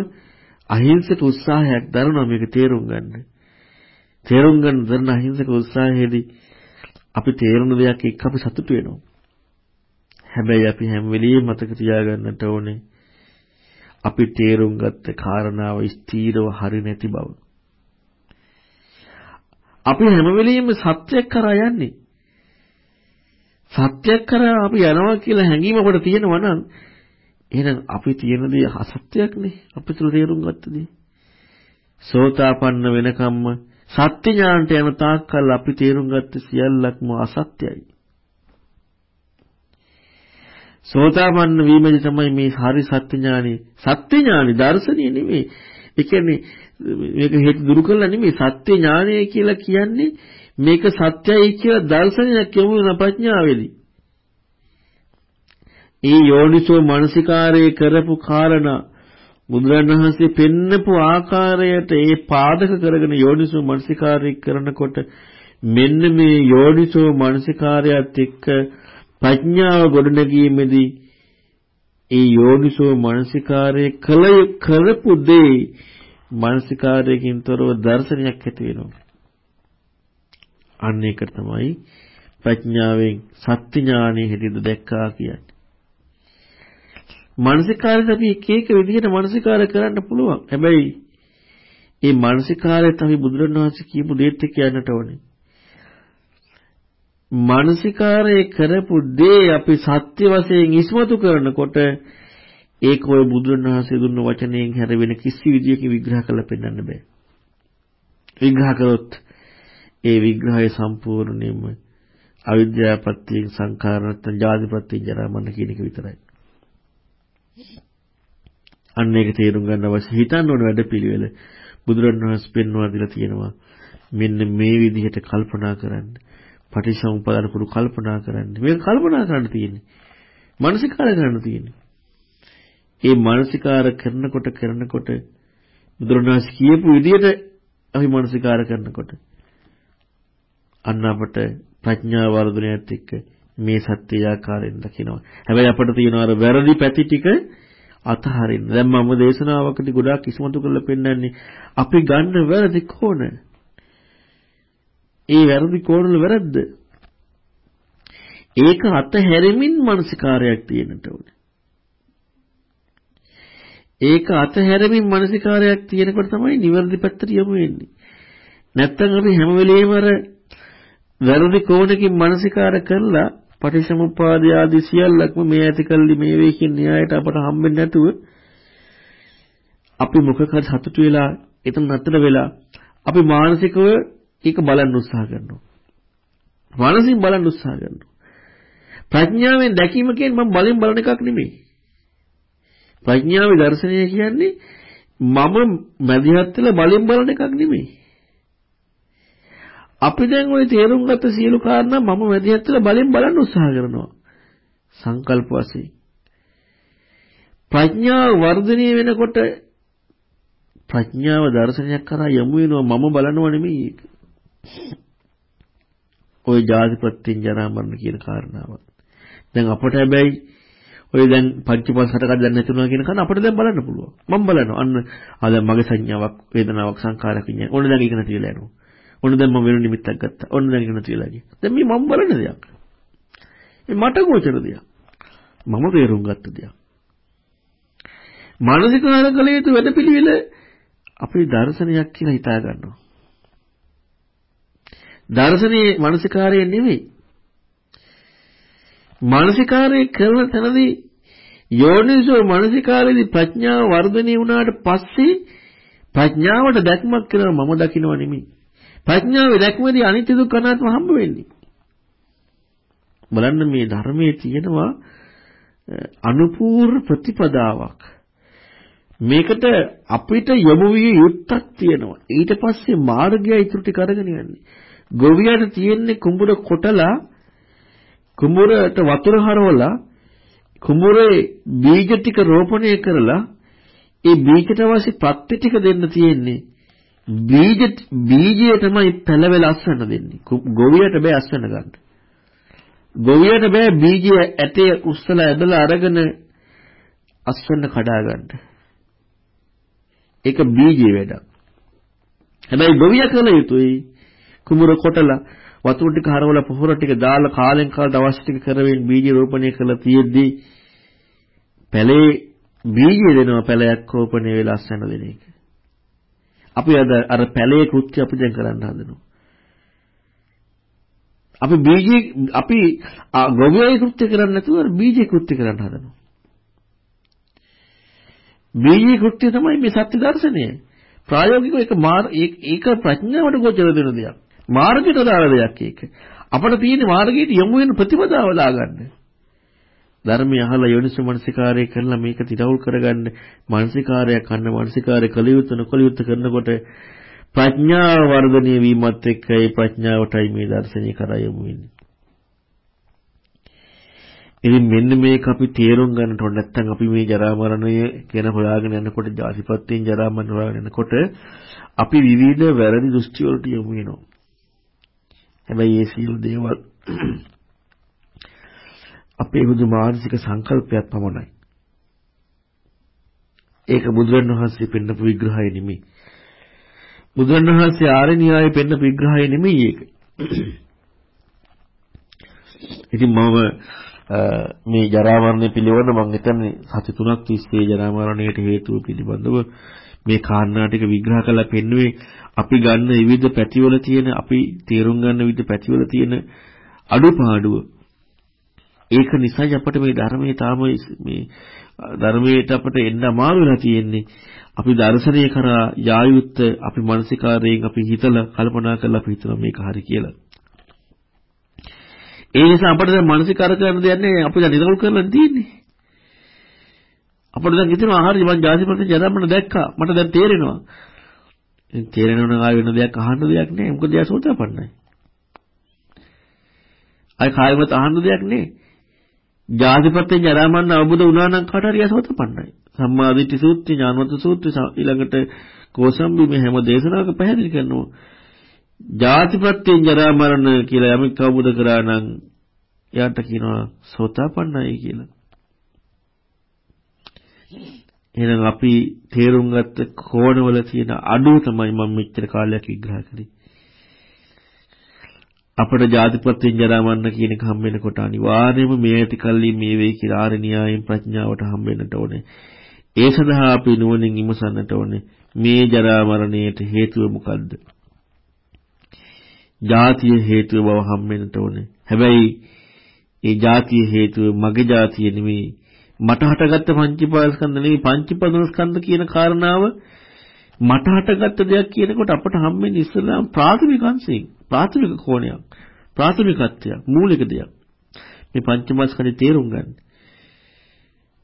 අහිංසක උත්සාහයක් දරනවා මේක තේරුම් ගන්න. තේරුම් ගන්න දරන අහිංසක උත්සාහයේදී අපි තේරුණ දෙයක් එක්ක අපි සතුටු වෙනවා. හැබැයි අපි හැම වෙලෙම මතක තියාගන්නට ඕනේ අපි තේරුම් ගත්ත කාරණාව ස්ථීරව හරි නැති බව. අපි හැම වෙලෙම සත්‍යයක් කරා යන්නේ. සත්‍යයක් කරා අපි යනවා කියලා හැඟීම අපට තියෙනවා නම් එහෙනම් අපි තියෙන දේ අසත්‍යයක් නේ. අපි තුල තේරුම් ගත්ත දේ. සෝතාපන්න වෙනකම්ම සත්‍ය ඥානට යන තාක්කල් අපි තේරුම් ගත්ත සියල්ලක්ම අසත්‍යයි. සෝතාපන්න වීමදී තමයි මේ හරි සත්‍ය ඥානෙ සත්‍ය ඥානෙ දර්ශනීය නෙමෙයි. ඒ කියන්නේ මේක හේතු දුරු කළා නෙමෙයි සත්‍ය ඥානය කියලා කියන්නේ මේක සත්‍යයි කියලා දර්ශනයක් යොමු වෙන ප්‍රඥාවේදී. ඒ යෝනිසෝ මනසිකාරයේ කරපු කාරණා බුදුරණවහන්සේ පෙන්නපු ආකාරයට ඒ පාදක කරගෙන යෝනිසෝ මනසිකාරය කරනකොට මෙන්න මේ යෝනිසෝ මනසිකාරයත් එක්ක ප්‍රඥාව ගොඩනැගීමේදී ඒ යෝනිසෝ මනසිකාරයේ කල කරපු දේ මනසිකාරයකින් තොරව දර්ශනයක් ඇති වෙනවා. අන්න ඒක තමයි ප්‍රඥාවෙන් සත්‍ය ඥානෙ හැටියට දැක්කා කියන්නේ. මානසිකාරයට අපි එක එක විදිහට මානසිකාර කරන්න පුළුවන්. හැබැයි මේ මානසිකාරයට අපි බුදුරණවහන්සේ කියපු දේත් එක්ක යන්නට ඕනේ. මානසිකාරය කරපු දේ අපි සත්‍ය වශයෙන් ඉස්මතු කරනකොට ඒක ඔය බුදුරණවහන්සේ දුන්න වචනයෙන් හැර වෙන කිසි විදියකින් විග්‍රහ කරලා පෙන්වන්න බෑ. විග්‍රහ කරොත් ඒ විග්‍රහය සම්පූර්ණයෙන්ම අවිද්‍යාවපත්‍ය සංඛාර නැත්නම් ජාතිපත්‍ය ජරා මරණ කියන එක විතරයි. අන්න ඒක තේරුම් ගන්න අවශ්‍ය හිතන්න ඕන වැඩපිළිවෙල බුදුරණවහන්සේ පෙන්වා දීලා තියෙනවා. මෙන්න මේ විදිහට කල්පනා කරන්න. පටිසමුපදාන කුරු කල්පනා කරන්න. මේක කල්පනා කරන්න තියෙන්නේ. මානසිකාර කරන්න තියෙන්නේ. ඒ මානසිකාර කරනකොට කරනකොට බුදුරණවහන්සේ කියපු විදිහට අපි මානසිකාර කරනකොට අන්න අපට ප්‍රඥා වර්ධනයත් එක්ක මේ සත්‍ය ආකාරයෙන් දකිනවා. හැබැයි අපිට තියෙන අර වැරදි පැති ටික අතහරින්න. දැන් මම දේශනාවකදී ගොඩාක් ඉස්මතු කරලා පෙන්නන්නේ අපි ගන්න වැරදි කෝණ. ඒ වැරදි කෝණවල වැරද්ද. ඒක අතහැරෙමින් මානසිකාරයක් තියෙන්නට ඕනේ. ඒක අතහැරෙමින් මානසිකාරයක් තියෙනකොට තමයි නිවැරදි පැත්තට යමු වෙන්නේ. නැත්තම් අපි හැම වෙලෙම අර වැරදි කෝණකින් මානසිකාර කරලා පටිච්චසමුප්පාද ආදී සියල්ලක්ම මේ ඇති කල්ලි මේ වේ කියන න්‍යායට අපට හම්බෙන්නේ නැතුව අපි මොකකද සතුටු වෙලා එතන නතර වෙලා අපි මානසිකව ඒක බලන්න උත්සාහ කරනවා. මානසින් බලන්න උත්සාහ කරනවා. ප්‍රඥාවෙන් දැකීම කියන්නේ මම බලෙන් බලන එකක් නෙමෙයි. ප්‍රඥාවේ දර්ශනය කියන්නේ මම මැදිහත් වෙලා බලෙන් බලන එකක් නෙමෙයි. අපි දැන් ওই තේරුම් ගත්ත සියලු කාරණා මම මැදිහත් වෙලා බලෙන් බලන්න උත්සාහ කරනවා. සංකල්ප වශයෙන්. ප්‍රඥාව වර්ධනය වෙනකොට ප්‍රඥාව දර්ශනයක් කරා යමු වෙනවා මම බලනව නෙමෙයි ඒක. ওই ජාතිපත්‍යෙන් ජරා මරණ කියන කාරණාව. දැන් අපට හැබැයි ඔය දැන් පංචපස්සටක දැන් නැතුණා කියන කන අපිට දැන් බලන්න පුළුවන්. මම බලනවා. අන්න ආ දැන් මගේ සංඥාවක්, වේදනාවක්, සංකාරයක් විඤ්ඤාණ. ඕන දැන් ඉගෙන තියලා යනවා. ඔන්න දැන් මම වෙන නිමිත්තක් ගත්තා. ඔන්න දැන් ඉගෙන තියලා ගියා. දැන් මේ මම බලන දෙයක්. මේ මට ගෝචර දෙයක්. මම තේරුම් ගත්ත දෙයක්. මානසික ආරකල යුතු වැඩපිළිවෙල අපේ දර්ශනයක් කියලා හිතා ගන්නවා. දර්ශනයේ මානසිකාරය නෙවෙයි. මානසිකාරය කරන තැනදී යෝනිසෝ මානසිකාරයේදී ප්‍රඥාව වර්ධනය වුණාට පස්සේ ප්‍රඥාවට දැක්මක් කරනවා මම දකින්නව නෙමෙයි. ප්‍රඥාවේ දැක්මේදී අනිත්‍ය දුක්ඛ අනාත්ම හම්බ වෙන්නේ. බලන්න මේ ධර්මයේ තියෙනවා අනුපූර්ව ප්‍රතිපදාවක්. මේකට අපිට යොමු විය යුත්තක් තියෙනවා. ඊට පස්සේ මාර්ගය ඉතුරු ටික අරගෙන යන්නේ. ගොවියට තියෙන්නේ කුඹුර කොටලා කුඹුරට වතුර හරවලා කුඹුරේ බීජ ටික රෝපණය කරලා ඒ බීජට අවශ්‍ය ප්‍රත්‍ය ටික දෙන්න තියෙන්නේ. බීජ බීජය තමයි පැලවෙලා අස්වැන්න දෙන්නේ. ගොවියට බෑ අස්වැන්න ගන්න. ගොවියට බෑ බීජය ඇටේ උස්සලා ඇදලා අරගෙන අස්වැන්න කඩා ගන්න. ඒක බීජයේ වැඩක්. හැබැයි ගොවියා කළ යුතුයි කුඹුර කොටලා වතුර ටික හරවලා පොහොර ටික දාලා කාලෙන් කාලට අවශ්‍ය ටික කරමින් බීජ රෝපණය කළා තියෙද්දී පැලේ බීජය දෙනවා පැලයක් රෝපණය වෙලා අස්වැන්න දෙන එක. අපි අද අර පැලේ කෘත්‍ය අපි දැන් කරන්න හදනවා. අපි බීජේ අපි ගොවියයි කෘත්‍ය කරන්නේ නැතුව බීජේ කෘත්‍ය කරන්න හදනවා. බීජේ කෘත්‍ය තමයි මේ සත්‍ය දර්ශනය. ප්‍රායෝගිකව ඒක ඒක ප්‍රඥාවට ගෝචර දෙන දෙයක්. මාර්ගයට දාන දෙයක් ඒක. අපිට තියෙන මාර්ගයට යොමු වෙන ප්‍රතිපදාව දාගන්න. ධර්මය අහලා යෝනිසෝ මනසිකාරය කරලා මේක තිරවුල් කරගන්න මනසිකාරයක් ගන්න මනසිකාරය කළ යුතු නොකළ යුතු කරනකොට ප්‍රඥාව වර්ධනය වීමත් එක්කයි ප්‍රඥාවටයි මේ දර්ශනය කරා යොමු වෙන්නේ. ඉතින් මෙන්න මේක අපි තේරුම් ගන්නට ඕන නැත්නම් අපි මේ ජරා මරණය කියන හොයාගෙන යනකොට ජාතිපත්යෙන් ජරා මරණ හොයාගෙන යනකොට අපි විවිධ වැරදි දෘෂ්ටි වලට යොමු වෙනවා. හැබැයි මේ සියලු දේවල් අපේ බුදු මානසික සංකල්පයක් පමණයි. ඒක බුදුරණවහන්සේ පෙන්නපු විග්‍රහය නෙමෙයි. බුදුරණවහන්සේ ආර්ය න්‍යාය පෙන්නපු විග්‍රහය නෙමෙයි ඒක. ඉතින් මම මේ ජරා මරණය පිළිබඳව මම හිතන්නේ සති තුනක් තිස්සේ ජරා මරණයට හේතුව පිළිබඳව මේ කාරණා ටික විග්‍රහ කරලා පෙන්වුවේ අපි ගන්න විවිධ පැතිවල තියෙන අපි තේරුම් ගන්න විවිධ පැතිවල තියෙන අඩුපාඩුව ඒක නිසායි අපිට මේ ධර්මයේ තාම මේ ධර්මයට අපිට එන්න අමාරු වෙලා තියෙන්නේ. අපි දර්ශනය කරා යායුත් අපි මානසිකාරයෙන් අපි හිතලා කල්පනා කරලා අපි හිතනවා මේක හරි කියලා. ඒ නිසා අපිට දැන් මානසිකාර කරන්න දෙයක් නෑ අපි දැන් නිරවුල් කරලා තියෙන්නේ. අපිට දැන් හිතෙනවා හරි මං ජාතිපති ජරමණ දැක්කා මට දැන් තේරෙනවා. තේරෙනව නම් ආයෙ වෙන දෙයක් අහන්න දෙයක් නෑ මොකද එයා සෝතාපන්නයි. අය කායිමත් අහන්න දෙයක් නෑ. ජාතිපත්‍ය ජරාමරණ අවබෝධ වුණා නම් කාට හරි අසවතපන්නයි. සම්මාදිට්ඨි සූත්‍රය, ඥානවත සූත්‍රය ඊළඟට කෝසම්බි මේ හැම දේශනාවක පැහැදිලි කරනවා. ජාතිපත්‍ය ජරාමරණ කියලා යමෙක් අවබෝධ කරා නම් එයාට කියනවා සෝතාපන්නයි කියලා. එහෙනම් අපි තේරුම් ගත්ත කෝණවල තියෙන අඩුව තමයි මම මෙච්චර කාලයක් විග්‍රහ කරේ. අපට ජාතිපත්‍යෙන් ජරා මරණ කියන එක හම්බ වෙනකොට අනිවාර්යයෙන්ම මේ ඇති කල්ලි මේ වෙයි කියලා ආර්ය න්‍යායයෙන් ප්‍රඥාවට හම්බ වෙන්නට ඕනේ. ඒ සඳහා අපි නුවණින් විමසන්නට ඕනේ මේ ජරා මරණයට හේතුව මොකද්ද? ජාතිය හේතුව බව හම්බ වෙන්නට ඕනේ. හැබැයි ඒ ජාතිය හේතුව මගේ ජාතිය නෙමෙයි. මට හටගත්ත පංචීපාදස්කන්ධ නෙමෙයි පංචීපාදස්කන්ධ කියන කාරණාව මට හටගත්ත දෙයක් කියනකොට අපට හම්බෙන්නේ ඉස්සෙල්ලාම ප්‍රාථමික අංශයෙන් ප්‍රාථමික කෝණයක් ප්‍රාථමිකත්වයක් මූලික දෙයක් මේ පංචමස්කන්ධය තේරුම් ගන්න.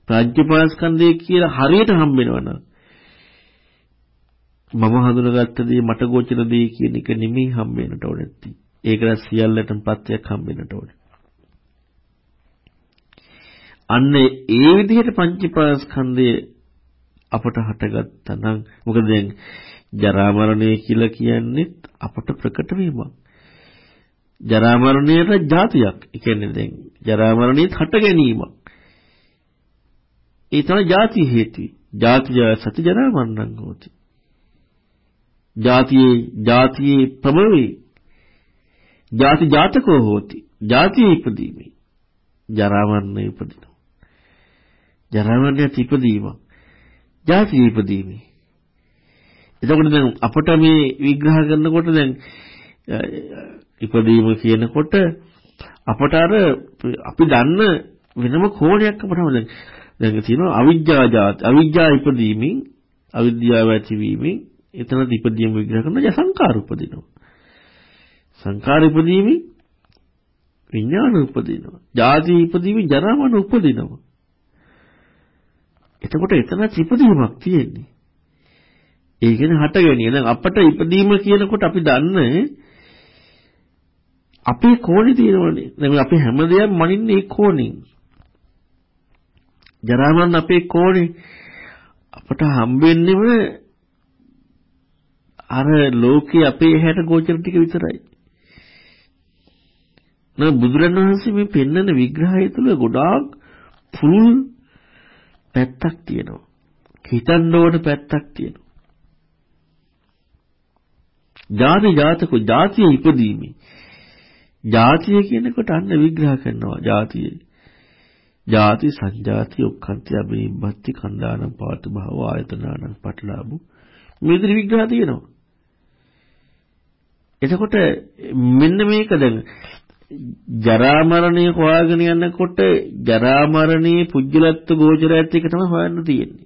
පංචමස්කන්ධය කියලා හරියට හම්බෙනවනම් මම හඳුනගත්ත දේ මට ගෝචර දේ කියන එක නෙමෙයි හම්බෙන්නට ඕනේ. ඒකට සියල්ලටම පත්‍යක් හම්බෙන්නට ඕනේ. අන්න ඒ විදිහට පංචපාස්කන්ධය අපට හටගත්තා නම් මොකද දැන් ජරා මරණය කියලා කියන්නේ අපට ප්‍රකට වීමක්. ජරා මරණයට જાතියක්. ඒ කියන්නේ දැන් ජරා මරණයත් හට ගැනීමක්. ඒ තමයි ಜಾති හේතුයි. ජාතිය සති ජරා මරණං හෝති. ජාතියේ ජාතියේ ප්‍රමවේ. ජාති ජාතකෝ හෝති. ජාතියේ ඉපදීමේ. ජරා මරණය ඉපදිනවා. ජරා මරණය ඉපදීම. ජාතියේ ඉපදීමේ. එතකොට දැන් අපට මේ විග්‍රහ කරනකොට දැන් ඉපදීම කියනකොට අපට අර අපි දන්න වෙනම කෝණයක් අපට දැන් දැන් තියෙනවා අවිජ්ජා ජාත අවිජ්ජා ඉපදීමෙන් අවිද්‍යාව ඇතිවීමෙන් එතන ඉපදීම විග්‍රහ කරනවා සංකාර උපදිනවා. සංකාර ඉපදීමෙන් විඥාන උපදිනවා. ජාති ඉපදීමෙන් ජරා මරණ උපදිනවා. එතකොට එතන ඉපදීමක් තියෙන්නේ ඒ කියන්නේ හට ගැනීම. දැන් අපට ඉපදීම කියනකොට අපි දන්නේ අපේ කෝණේ තියෙනවනේ. දැන් අපි හැමදේම මනින්නේ ඒ කෝණෙන්. ජරාමරණ අපේ කෝණේ අපට හම්බෙන්නේම අර ලෝකේ අපේ හැට ගෝචර ටික විතරයි. නෑ බුදුරණවහන්සේ මේ පෙන්වන විග්‍රහය තුළ ගොඩාක් පුළුල් පැත්තක් තියෙනවා. හිතන්න ඕන පැත්තක් තියෙනවා. ජාති ජාතක ජාතිය ඉපදීමේ ජාතිය කියනකොට අන්න විග්‍රහ කරනවා ජාතිය. ජාති සංජාති ඔක්칸ති අබිනිබ්බති කණ්ඩානම් පවතු භව ආයතනානම් පටලාබු මේ විදිහට විග්‍රහ තියෙනවා. එතකොට මෙන්න මේක දැන් ජරා මරණය හොයාගෙන යනකොට ජරා මරණයේ පුජ්‍යලත්ව ගෝචරයත් එක තමයි හොයන්න තියෙන්නේ.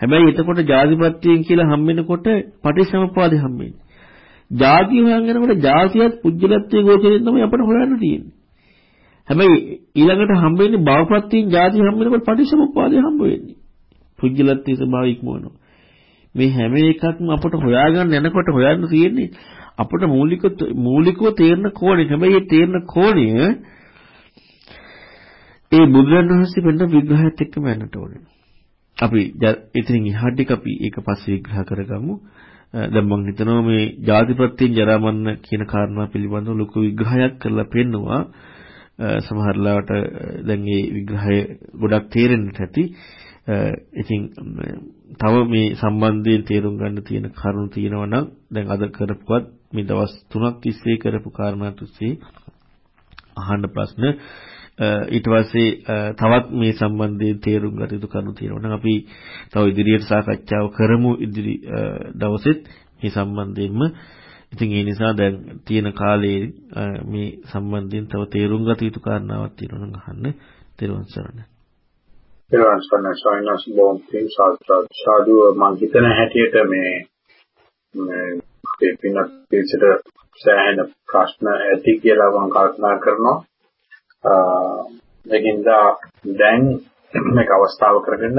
හැබැයි එතකොට ජාතිපත්‍යයෙන් කියලා හම්බෙනකොට පටිච්චසමුප්පාදේ හම්බෙන්නේ. ජාතිය හොයනකොට ජාතියත් පුජ්‍යලත්වයේ ගෝචරයෙන් තමයි අපිට හොයන්න තියෙන්නේ. හැබැයි ඊළඟට හම්බෙන්නේ භවපත්‍යයෙන් ජාතිය හම්බෙනකොට පටිච්චසමුප්පාදේ හම්බ වෙන්නේ. පුජ්‍යලත්වයේ ස්වභාවය ඉක්මවනවා. මේ හැම එකක්ම අපට හොයාගන්න යනකොට හොයන්න තියෙන්නේ අපට මූලික මූලිකව තේරෙන කෝණය. හැබැයි මේ තේරෙන කෝණය ඒ බුදුරණවහන්සේ පෙන්න විග්‍රහයත් එක්කම යන්නට ඕනේ. අපි ඉතින් එහාට ටික අපි ඒක පස්සේ විග්‍රහ කරගමු. දැන් මම හිතනවා මේ ජාතිපත්‍යයෙන් ජරා මරණ කියන කාරණා පිළිබඳව ලොකු විග්‍රහයක් කරලා පෙන්නවා. සමහරලාට දැන් මේ විග්‍රහය ගොඩක් තේරෙන්නට ඇති. ඉතින් තව මේ සම්බන්ධයෙන් තේරුම් ගන්න තියෙන කරුණු තියෙනවා නම් දැන් අද කරපුවත් මේ දවස් 3ක් තිස්සේ කරපු කාරණා තුස්සේ අහන්න ප්‍රශ්න. ඊට පස්සේ තවත් මේ සම්බන්ධයෙන් තේරුම් ගත යුතු කරුණු තියෙනවා නම් අපි තව ඉදිරියට සාකච්ඡාව කරමු ඉදිරි දවසෙත් මේ සම්බන්ධයෙන්ම. ඉතින් ඒ නිසා දැන් තියෙන කාලේ මේ සම්බන්ධයෙන් තව තේරුම් ගත යුතු කාරණාවක් තියෙනවා නම් අහන්න. තෙරුවන් සරණයි. තෙරුවන් සරණයි සෝයනස් බොම් තින් සාදු මම හිතන හැටියට මේ මේ අපේ පින්නත් පිළිසෙට සෑහෙන ප්‍රශ්න ඇති කියලා මම කල්පනා කරනවා. ඒකින්ද දැන් මේක අවස්ථාව කරගෙන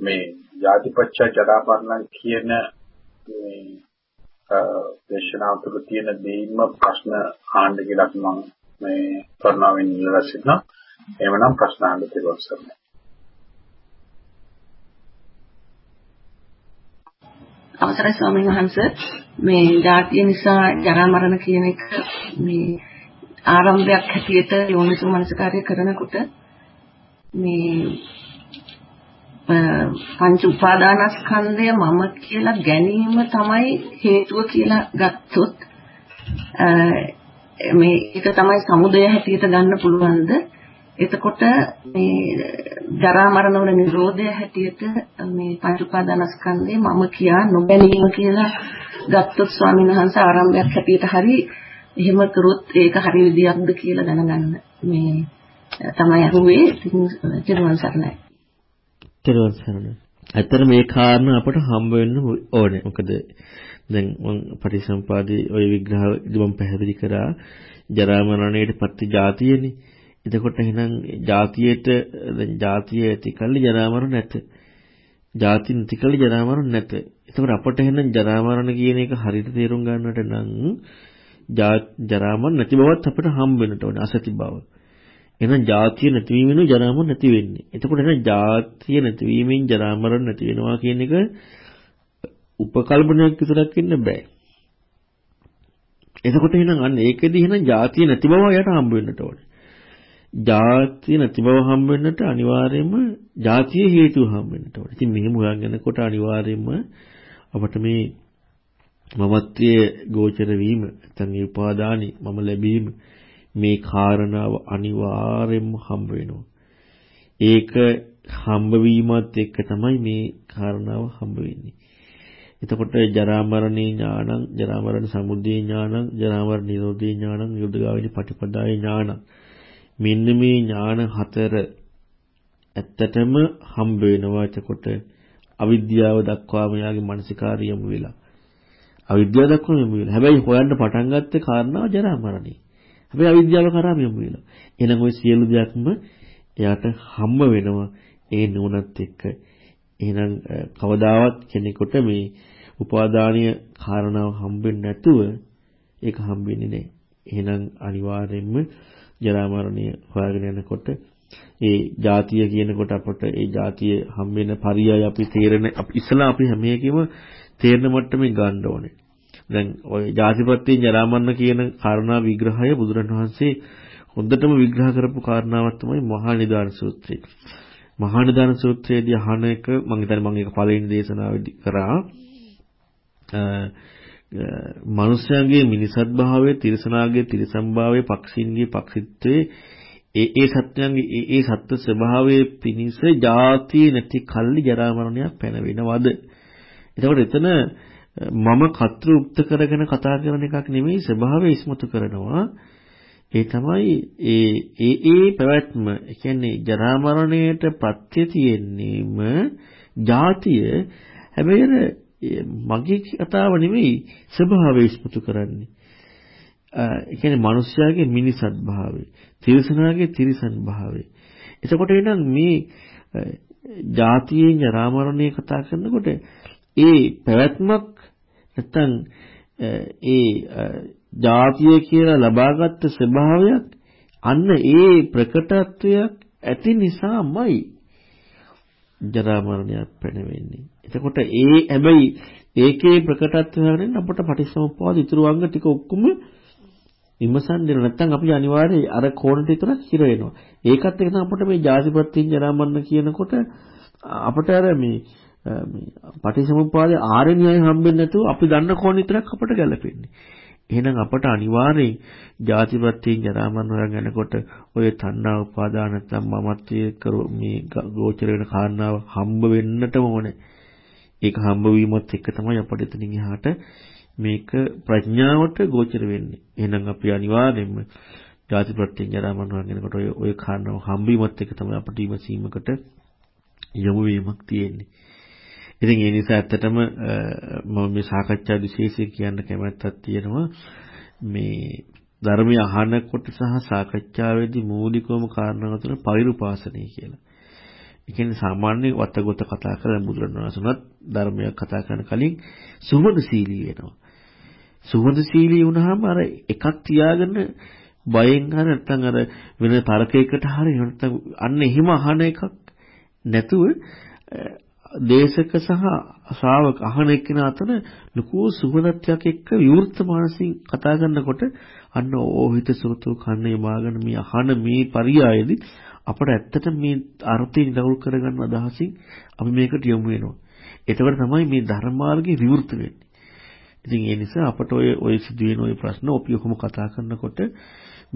මේ ජාතිපච්ච ජරාපරණ කියන මේ දේශනාව තුළ තියෙන දෙයින්ම ප්‍රශ්න අහන්න කියලා මම මේ කරුණාවෙන් ඉල්ලලා සිටිනවා. එහෙමනම් ප්‍රශ්න අහන්න තිබුණා සර්. අවසරයි ස්වාමීන් වහන්සේ. මේ ජාතිය නිසා ජරා මරණ කියන එක මේ ආරම්භයක් හැටියට යෝනිසෝ මනසකාරය කරනකොට මේ පංච උපාදානස්කන්ධය මම කියලා ගැනීම තමයි හේතුව කියලා ගත්තොත් මේ ඒක තමයි සමුදය හැටියට ගන්න පුළුවන්ද? එතකොට මේ ජරා මරණ වල නිරෝධය හැටියට මේ පංච උපාදානස්කන්ධේ මම කියා නොබැලීම කියලා ගත්තොත් ස්වාමීන් වහන්සේ ආරම්භයක් හැටියට හරි එහෙම කරොත් ඒක හරි විදියක්ද කියලා දැනගන්න මේ තමයි අහුවේ. තිරුවන් සරණයි. තිරුවන් සරණයි. අතර මේ කාරණා අපට හම්බ වෙන්න ඕනේ. මොකද දැන් මම පටිසම්පාදේ ওই විග්‍රහ මම පැහැදිලි කරා. ජරා මරණයට පත්ති જાතියනේ එතකොට එහෙනම් ජාතියේට ජාතිය ඇති කල්ලි ජරා මරණ නැත. ජාති නැති කල්ලි ජරා මරණ නැත. එතකොට අපට එහෙනම් ජරා මරණ කියන එක හරියට තේරුම් ගන්නට නම් ජරා මරණ නැති බවත් අපිට හම් වෙන්නට ඕනේ අසති බව. එහෙනම් ජාතිය නැතිවීම වෙනු ජරා මරණ නැති වෙන්නේ. එතකොට එහෙනම් ජාතිය නැතිවීමෙන් ජරා මරණ නැති වෙනවා කියන එක උපකල්පනයක් විතරක් වෙන්න බෑ. එතකොට එහෙනම් අන්න ඒකෙදි එහෙනම් ජාතිය නැති බව යට හම්බ වෙන්නට ඕනේ. ජාතිය නැති බව හම්බ වෙන්නට අනිවාර්යයෙන්ම ජාතිය හේතුව හම්බ වෙන්නට ඕනේ. ඉතින් මෙහෙම හොයන් යනකොට අනිවාර්යයෙන්ම අපිට මේ මමත්වයේ ගෝචර වීම නැත්නම් මේ උපාදානි මම ලැබීම මේ කාරණාව අනිවාර්යයෙන්ම හම්බ වෙනවා. ඒක හම්බ වීමත් එක්ක තමයි මේ කාරණාව හම්බ වෙන්නේ. එතකොට ජරා මරණේ ඥානං, ජරා මරණ සමුදය ඥානං, ජරා මරණ නිරෝධේ ඥානං, යුද්ධගාමිනී පටිපදාය ඥානං. මෙන්න මේ ඥාන හතර ඇත්තටම හම්බ වෙනවා. එතකොට අවිද්‍යාව දක්වාම යාගේ මානසිකාරිය යමු වෙලා. අවිද්‍යාව දක්වාම යමු වෙලා. හැබැයි හොයන්න පටන් ගත්තේ කාරණාව ජරා මරණේ. හැබැයි අවිද්‍යාව කරාම යමු වෙලා. එහෙනම් ওই සියලු දෙයක්ම එයාට හම්බ වෙනවා ඒ නුවණත් එක්ක. එහෙනම් කවදාවත් කෙනෙකුට මේ උපාදානීය කාරණාව හම්බෙන්නේ නැතුව ඒක හම්බෙන්නේ නැහැ. එහෙනම් අනිවාර්යයෙන්ම ජරා මරණය හොයාගෙන යනකොට ඒ ಜಾතිය කියනකොට අපට ඒ ಜಾතිය හම් වෙන පරියය අපි තේරෙන ඉස්සලා අපි හැම එකෙම තේරෙන මට්ටමේ ගන්න ඕනේ. දැන් ওই ಜಾතිපත්යෙන් ජරා මරණ කියන කාරණා විග්‍රහය බුදුරණවහන්සේ හොඳටම විග්‍රහ කරපු කාරණාවක් තමයි මහා නිදාන සූත්‍රය. මහා නිදාන සූත්‍රයේදී අහන එක මම හිතන්නේ මම ඒක පළවෙනි දේශනාවේදී කරා. මනුෂ්‍යයන්ගේ මිනිසත් භාවය, තිරිසනාගේ තිරිසන් භාවය, පක්ෂීන්ගේ පක්ෂිත්වයේ ඒ ඒ සත්‍යයන්ගේ ඒ ඒ සත්ත්ව ස්වභාවයේ පිනිස ಜಾති නැති කල්ලි ජරා මරණයක් පැනවෙනවද? එතකොට එතන මම කතෘ උක්ත කරගෙන කතා කරන එකක් නෙමෙයි ස්වභාවය ඉස්මතු කරනවා. ඒ තමයි ඒ ඒ ඒ පැවැත්ම ඒ කියන්නේ ජරා මරණයට ප්‍රත්‍ය තියෙන්නේම ಜಾතිය හැබැයි මගේ කතාව නෙමෙයි ස්වභාවය ඉස්මතු කරන්නේ. ඒ කියන්නේ මිනිස්යාගේ මිනිසත් භාවය, තිරිසනාගේ තිරිසන් භාවය. එතකොට එනං මේ ಜಾතියෙන් ජරා මරණය කතා කරනකොට ඒ පැවැත්මක් නැත්තම් ඒ ಜಾතිය කියලා ලබාගත් ස්වභාවයක් අන්න ඒ ප්‍රකටත්වයක් ඇති නිසාමයි ජරා මරණයක් පැනවෙන්නේ. එතකොට ඒ හැබැයි ඒකේ ප්‍රකටත්වය හරින්න අපට පටිච්චසමුප්පාද ඉතුරු අංග ටික ඔක්කොම විමසන් දෙන්න නැත්නම් අපි අනිවාර්යයෙන් අර කෝණට විතරක් හිර වෙනවා. ඒකත් එක තමයි අපිට මේ ජාතිපත්තින් ජරා මරණ කියනකොට අපිට අර මේ මේ පටිච්චසමුප්පාදේ ආර්ය න්‍යාය හම්බෙන්නේ නැතුව අපි දන්න කෝණ විතරක් අපිට ගැලපෙන්නේ. එහෙනම් අපට අනිවාර්යයෙන් ජාතිපත්තියෙන් ජරා මරණ වලින් යනකොට ඔය තණ්හා උපාදාන නැත්නම් මමත්වයේ කරු මේ ගෝචර වෙන කාරණාව හම්බ වෙන්නටම ඕනේ. ඒක හම්බ වීමත් එක්ක තමයි අපිට එතනින් එහාට මේක ප්‍රඥාවට ගෝචර වෙන්නේ. එහෙනම් අපි අනිවාර්යයෙන්ම ජාතිපත්තියෙන් ජරා මරණ වලින් යනකොට ඔය ඔය කාරණාව හම්බ වීමත් එක්ක තමයි අපිට ඊමසීමකට යොමු වීමක් තියෙන්නේ. ඉතින් ඒ නිසා ඇත්තටම මම මේ සාකච්ඡා විශේෂයෙන් කියන්න කැමැත්තක් තියෙනවා මේ ධර්මය අහනකොට සහ සාකච්ඡාවේදී මූලිකවම කාරණාව තුන පෛරුපාසනය කියලා. ඒ කියන්නේ සාමාන්‍ය වතගොත කතා කරන බුදුරණවහන්සේනත් ධර්මයක් කතා කරන කලින් සුමනශීලී වෙනවා. සුමනශීලී වුණාම අර එකක් තියාගෙන බයෙන් හරි නැත්නම් අර වෙන තරකයකට හරි නැත්නම් අන්න එහෙම අහන එකක් නැතුව දේශක සහ ශ්‍රාවක අහන එක්කෙනා අතර ලකෝ සුබදත්වයක් එක්ක විවෘත මානසින් කතා කරනකොට අන්න ඕහිත සුරතු කන්නේ මාගෙන මේ අහන මේ පරියායේදී අපට ඇත්තට මේ අර්ථය නිරවුල් කරගන්න අදහසින් අපි මේකට යොමු වෙනවා. එතකොට තමයි මේ ධර්මාර්ගේ විවෘත වෙන්නේ. ඉතින් ඒ නිසා අපට ඔය ඔය සිදුවෙන ඔය ප්‍රශ්න අපි ඔහොම කතා කරනකොට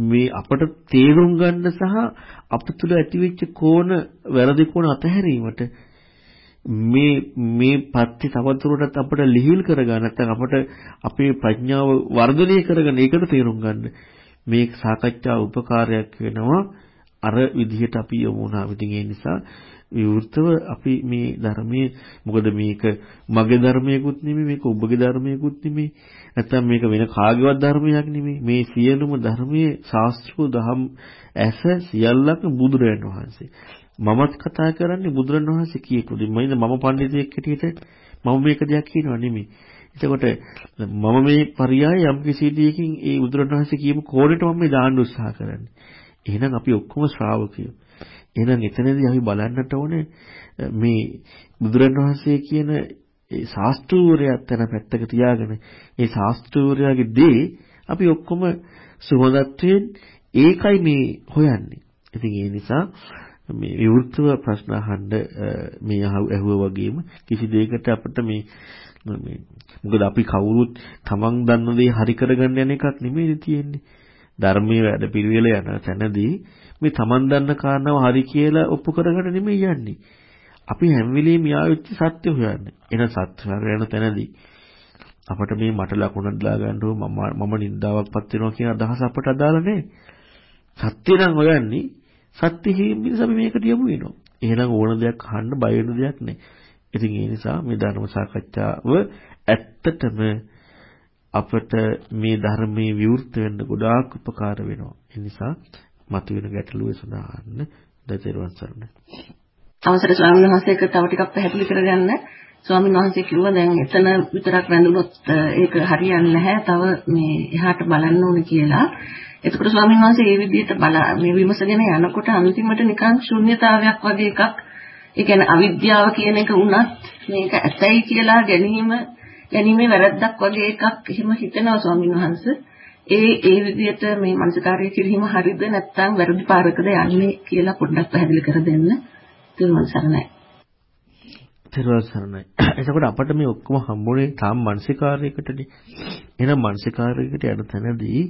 මේ අපට තේරුම් ගන්න සහ අප තුළ ඇතිවෙච්ච කෝණ වැරදි කෝණ අතහැරීමට මේ මේ පත්‍ය තවදුරටත් අපිට ලිහිල් කරගන්න නැත්නම් අපිට අපේ ප්‍රඥාව වර්ධනය කරගන්න ඒකට තේරුම් ගන්න මේ සාකච්ඡා උපකාරයක් වෙනවා අර විදිහට අපි යමු වුණා. ඉතින් ඒ නිසා විවෘතව අපි මේ ධර්මයේ මොකද මේක මගේ ධර්මයකුත් නෙමෙයි මේක ඔබගේ ධර්මයකුත් නෙමෙයි නැත්නම් මේක වෙන කාගේවත් ධර්මයක් නෙමෙයි මේ සියලුම ධර්මයේ ශාස්ත්‍රීය දහම් ඇස සියල්ලක්ම බුදුරජාණන් වහන්සේ මමත් කතා කරන්නේ බුදුරණවහන්සේ කියපු දේ. මම මම පඬිතුෙක් හැටියට මම මේක දෙයක් කියනවා නෙමෙයි. එතකොට මම මේ පරියාය යම් කිසි දෙයකින් ඒ බුදුරණවහන්සේ කියපු කෝණයට මම මේ දාන්න උත්සාහ කරන්නේ. එහෙනම් අපි ඔක්කොම ශ්‍රාවකයෝ. එහෙනම් එතනදී අපි බලන්නට ඕනේ මේ බුදුරණවහන්සේ කියන ඒ ශාස්ත්‍රූරයත් යන පැත්තක තියාගෙන ඒ ශාස්ත්‍රූරයාගේ දේ අපි ඔක්කොම සුහදත්වයෙන් ඒකයි මේ හොයන්නේ. ඉතින් ඒ නිසා මේ විවෘතව ප්‍රශ්න අහන්න මේ ඇහුවා වගේම කිසි දෙයකට අපිට මේ මේ මොකද අපි කවුරුත් තමන් දන්න දේ හරි කරගන්න යන එකක් නෙමෙයි තියෙන්නේ. ධර්මයේ වැඩ පිළිවෙල යන තැනදී මේ තමන් දන්න කාරණාව හරි කියලා ඔප්පු කරගන්න නෙමෙයි යන්නේ. අපි හැම වෙලෙම යාවිච්ච සත්‍ය හොයන්නේ. එන සත්‍ය හොයන තැනදී අපට මේ මට ලකුණ දලා ගන්න ඕ මම මම නින්දාවක්පත් වෙනවා කියන අදහස අපට අදාළ නැහැ. සත්‍ය නම් හොයන්නේ සත්‍ය හිමින් අපි මේකට යමු වෙනවා. එහෙනම් ඕන දෙයක් අහන්න බය වෙන දෙයක් නැහැ. ඉතින් ඒ නිසා මේ ධර්ම සාකච්ඡාව ඇත්තටම අපට මේ ධර්මයේ විවෘත වෙන්න ගොඩාක් උපකාර වෙනවා. ඒ නිසා මතුවෙන ගැටලුව සඳහන් දතේරුවන් සරණයි. අවසර ස්වාමීන් වහන්සේක තව ටිකක් පැහැදිලි කරගන්න ස්වාමීන් වහන්සේ කිව්වා දැන් එතන විතරක් වැඳුනොත් ඒක හරියන්නේ නැහැ. තව මේ එහාට බලන්න ඕනේ කියලා. එතකොට ස්වාමීන් වහන්සේ මේ විදිහට බල මේ විමසගෙන යනකොට අන්තිමට නිකන් ශුන්්‍යතාවයක් වගේ එකක් ඒ කියන්නේ අවිද්‍යාව කියන එක වුණත් මේක ඇතයි කියලා ගැනීම ගැනීමේ වැරද්දක් වගේ එකක් එහෙම හිතනවා ස්වාමීන් වහන්සේ. ඒ ඒ විදිහට මේ මනසකාරය කිරීම හරිද නැත්නම් වැරදි පාරකද යන්නේ කියලා පොඩ්ඩක් පැහැදිලි කර දෙන්න. තුන්වන් සරණයි. තෙරුවන් සරණයි. එතකොට අපිට මේ ඔක්කොම හම්බුනේ තාම මානසිකාරයකටනේ. එහෙනම් මානසිකාරයකට යන තැනදී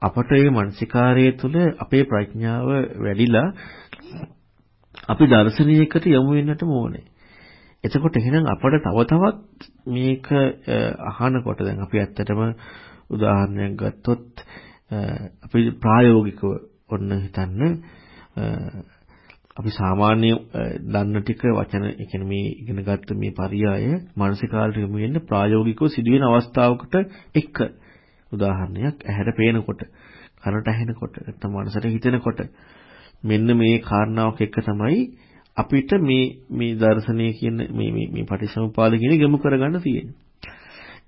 අපට මේ මානසිකාරය තුළ අපේ ප්‍රඥාව වැඩිලා අපි දර්ශනීයකට යමු වෙන්නට ඕනේ. එතකොට එහෙනම් අපට තව තවත් මේක අහනකොට දැන් අපි ඇත්තටම උදාහරණයක් ගත්තොත් අපි ප්‍රායෝගිකව ඔන්න හිතන්න අපි සාමාන්‍ය දන්න ටික වචන ඒ කියන්නේ මේ ඉගෙන ගත්ත මේ පරියාය මානසිකාලට යොමු වෙන්න ප්‍රායෝගිකව සිදුවෙන අවස්ථාවකට එක්ක උදාහරණයක් ඇහැට පේනකොට කනට ඇහෙනකොට නැත්නම් මනසට හිතෙනකොට. මෙන්න මේ කාරණාවක් එක්ක තමයි අපිට මේ මේ දර්ශනය කියන මේ මේ මේ පටිසමුපාද කියන ගමු කරගන්න තියෙන්නේ.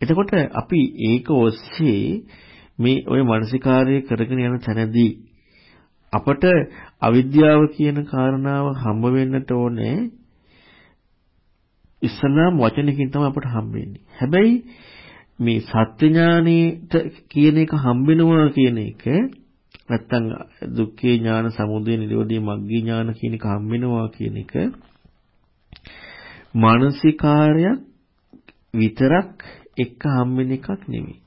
එතකොට අපි ඒක ඔස්සේ මේ ওই මානසිකාර්යය කරගෙන යන තැනදී අපට අවිද්‍යාව කියන කාරණාව හම්බ වෙන්නට ඕනේ ඉස්ලාම් වචනකින් තමයි අපට හම්බ වෙන්නේ. හැබැයි මේ සත්‍ය ඥානෙට කියන එක හම්බෙනවා කියන එක නැත්තම් දුක්ඛේ ඥාන සමුදය නිරෝධී මග්ගී ඥාන කියන එක හම්බෙනවා කියන එක මානසිකාරයක් විතරක් එක්ක හම්බෙන එකක් නෙමෙයි.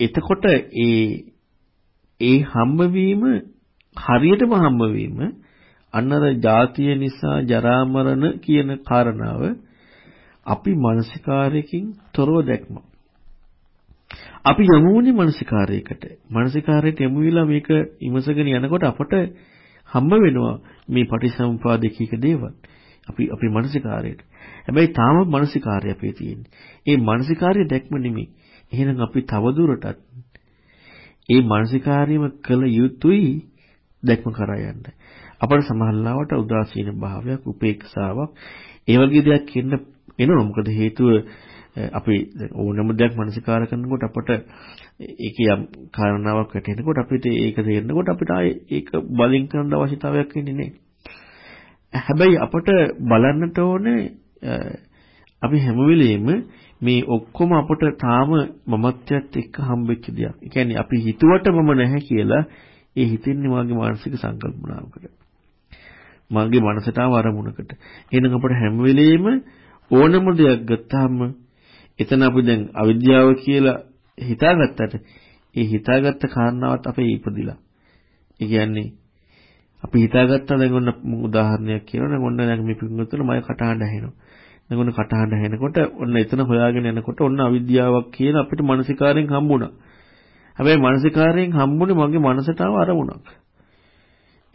එතකොට ඒ ඒ හම්බවීම හරියටම හම්බවීම අන්නර ಜಾතිය නිසා ජරා මරණ කියන කාරණාව අපි මානසිකාරයකින් තොරව දැක්මක්. අපි යමුනේ මානසිකාරයකට. මානසිකාරයට යමු වෙලා මේක ඉමසගෙන යනකොට අපට හම්බ වෙනවා මේ පටිසමුපාදිකීක දේවල්. අපි අපේ මානසිකාරයට. හැබැයි තාම මානසිකාරය අපේ තියෙන්නේ. ඒ මානසිකාරය දැක්ම නෙමෙයි. එහෙනම් අපි තවදුරටත් ඒ මානසිකාරයම කළ යුතුයි දැක්ම කරා යන්න. අපට සමහරවිට උදාසීන භාවයක්, උපේක්ෂාවක් ඒ වගේ දෙයක් එන්න එනවා. මොකද හේතුව අපි ඕනම දෙයක් මනසිකාර කරනකොට අපට ඒකේ යම් කාරණාවක් වැටෙනකොට අපිට ඒක තේරෙනකොට අපිට ආයේ ඒක බලින් කරන්න අවශ්‍යතාවයක් වෙන්නේ නැහැ. හැබැයි අපට බලන්නට ඕනේ අපි හැම වෙලෙම මේ ඔක්කොම අපට තාම මමත්වයට එක්ක හම්බෙච්ච දෙයක්. ඒ කියන්නේ අපි හිතුවට මම නැහැ කියලා ඒ හිතෙන්නේ මාගේ මානසික සංකල්පනාවකට. මාගේ මනසට ආව අරමුණකට. එහෙනම් අපට හැම වෙලෙම ඕනම දෙයක් ගත්තාම එතන අපි දැන් අවිද්‍යාව කියලා හිතාගත්තට ඒ හිතාගත්ත කාරණාවත් අපේ ඉපදිලා. ඒ කියන්නේ අපි හිතාගත්තා දැන් ඔන්න උදාහරණයක් කියනවා දැන් ඔන්න දැන් මේ පිටුතුන මම කටහඬ ඇහෙනවා. දැන් ඔන්න කටහඬ ඇහෙනකොට ඔන්න එතන හොයාගෙන යනකොට ඔන්න අවිද්‍යාවක් කියලා අපිට මානසිකාරයෙන් හම්බුණා. හැබැයි මානසිකාරයෙන් හම්බුනේ මගේ මනසට ආව අරමුණක්.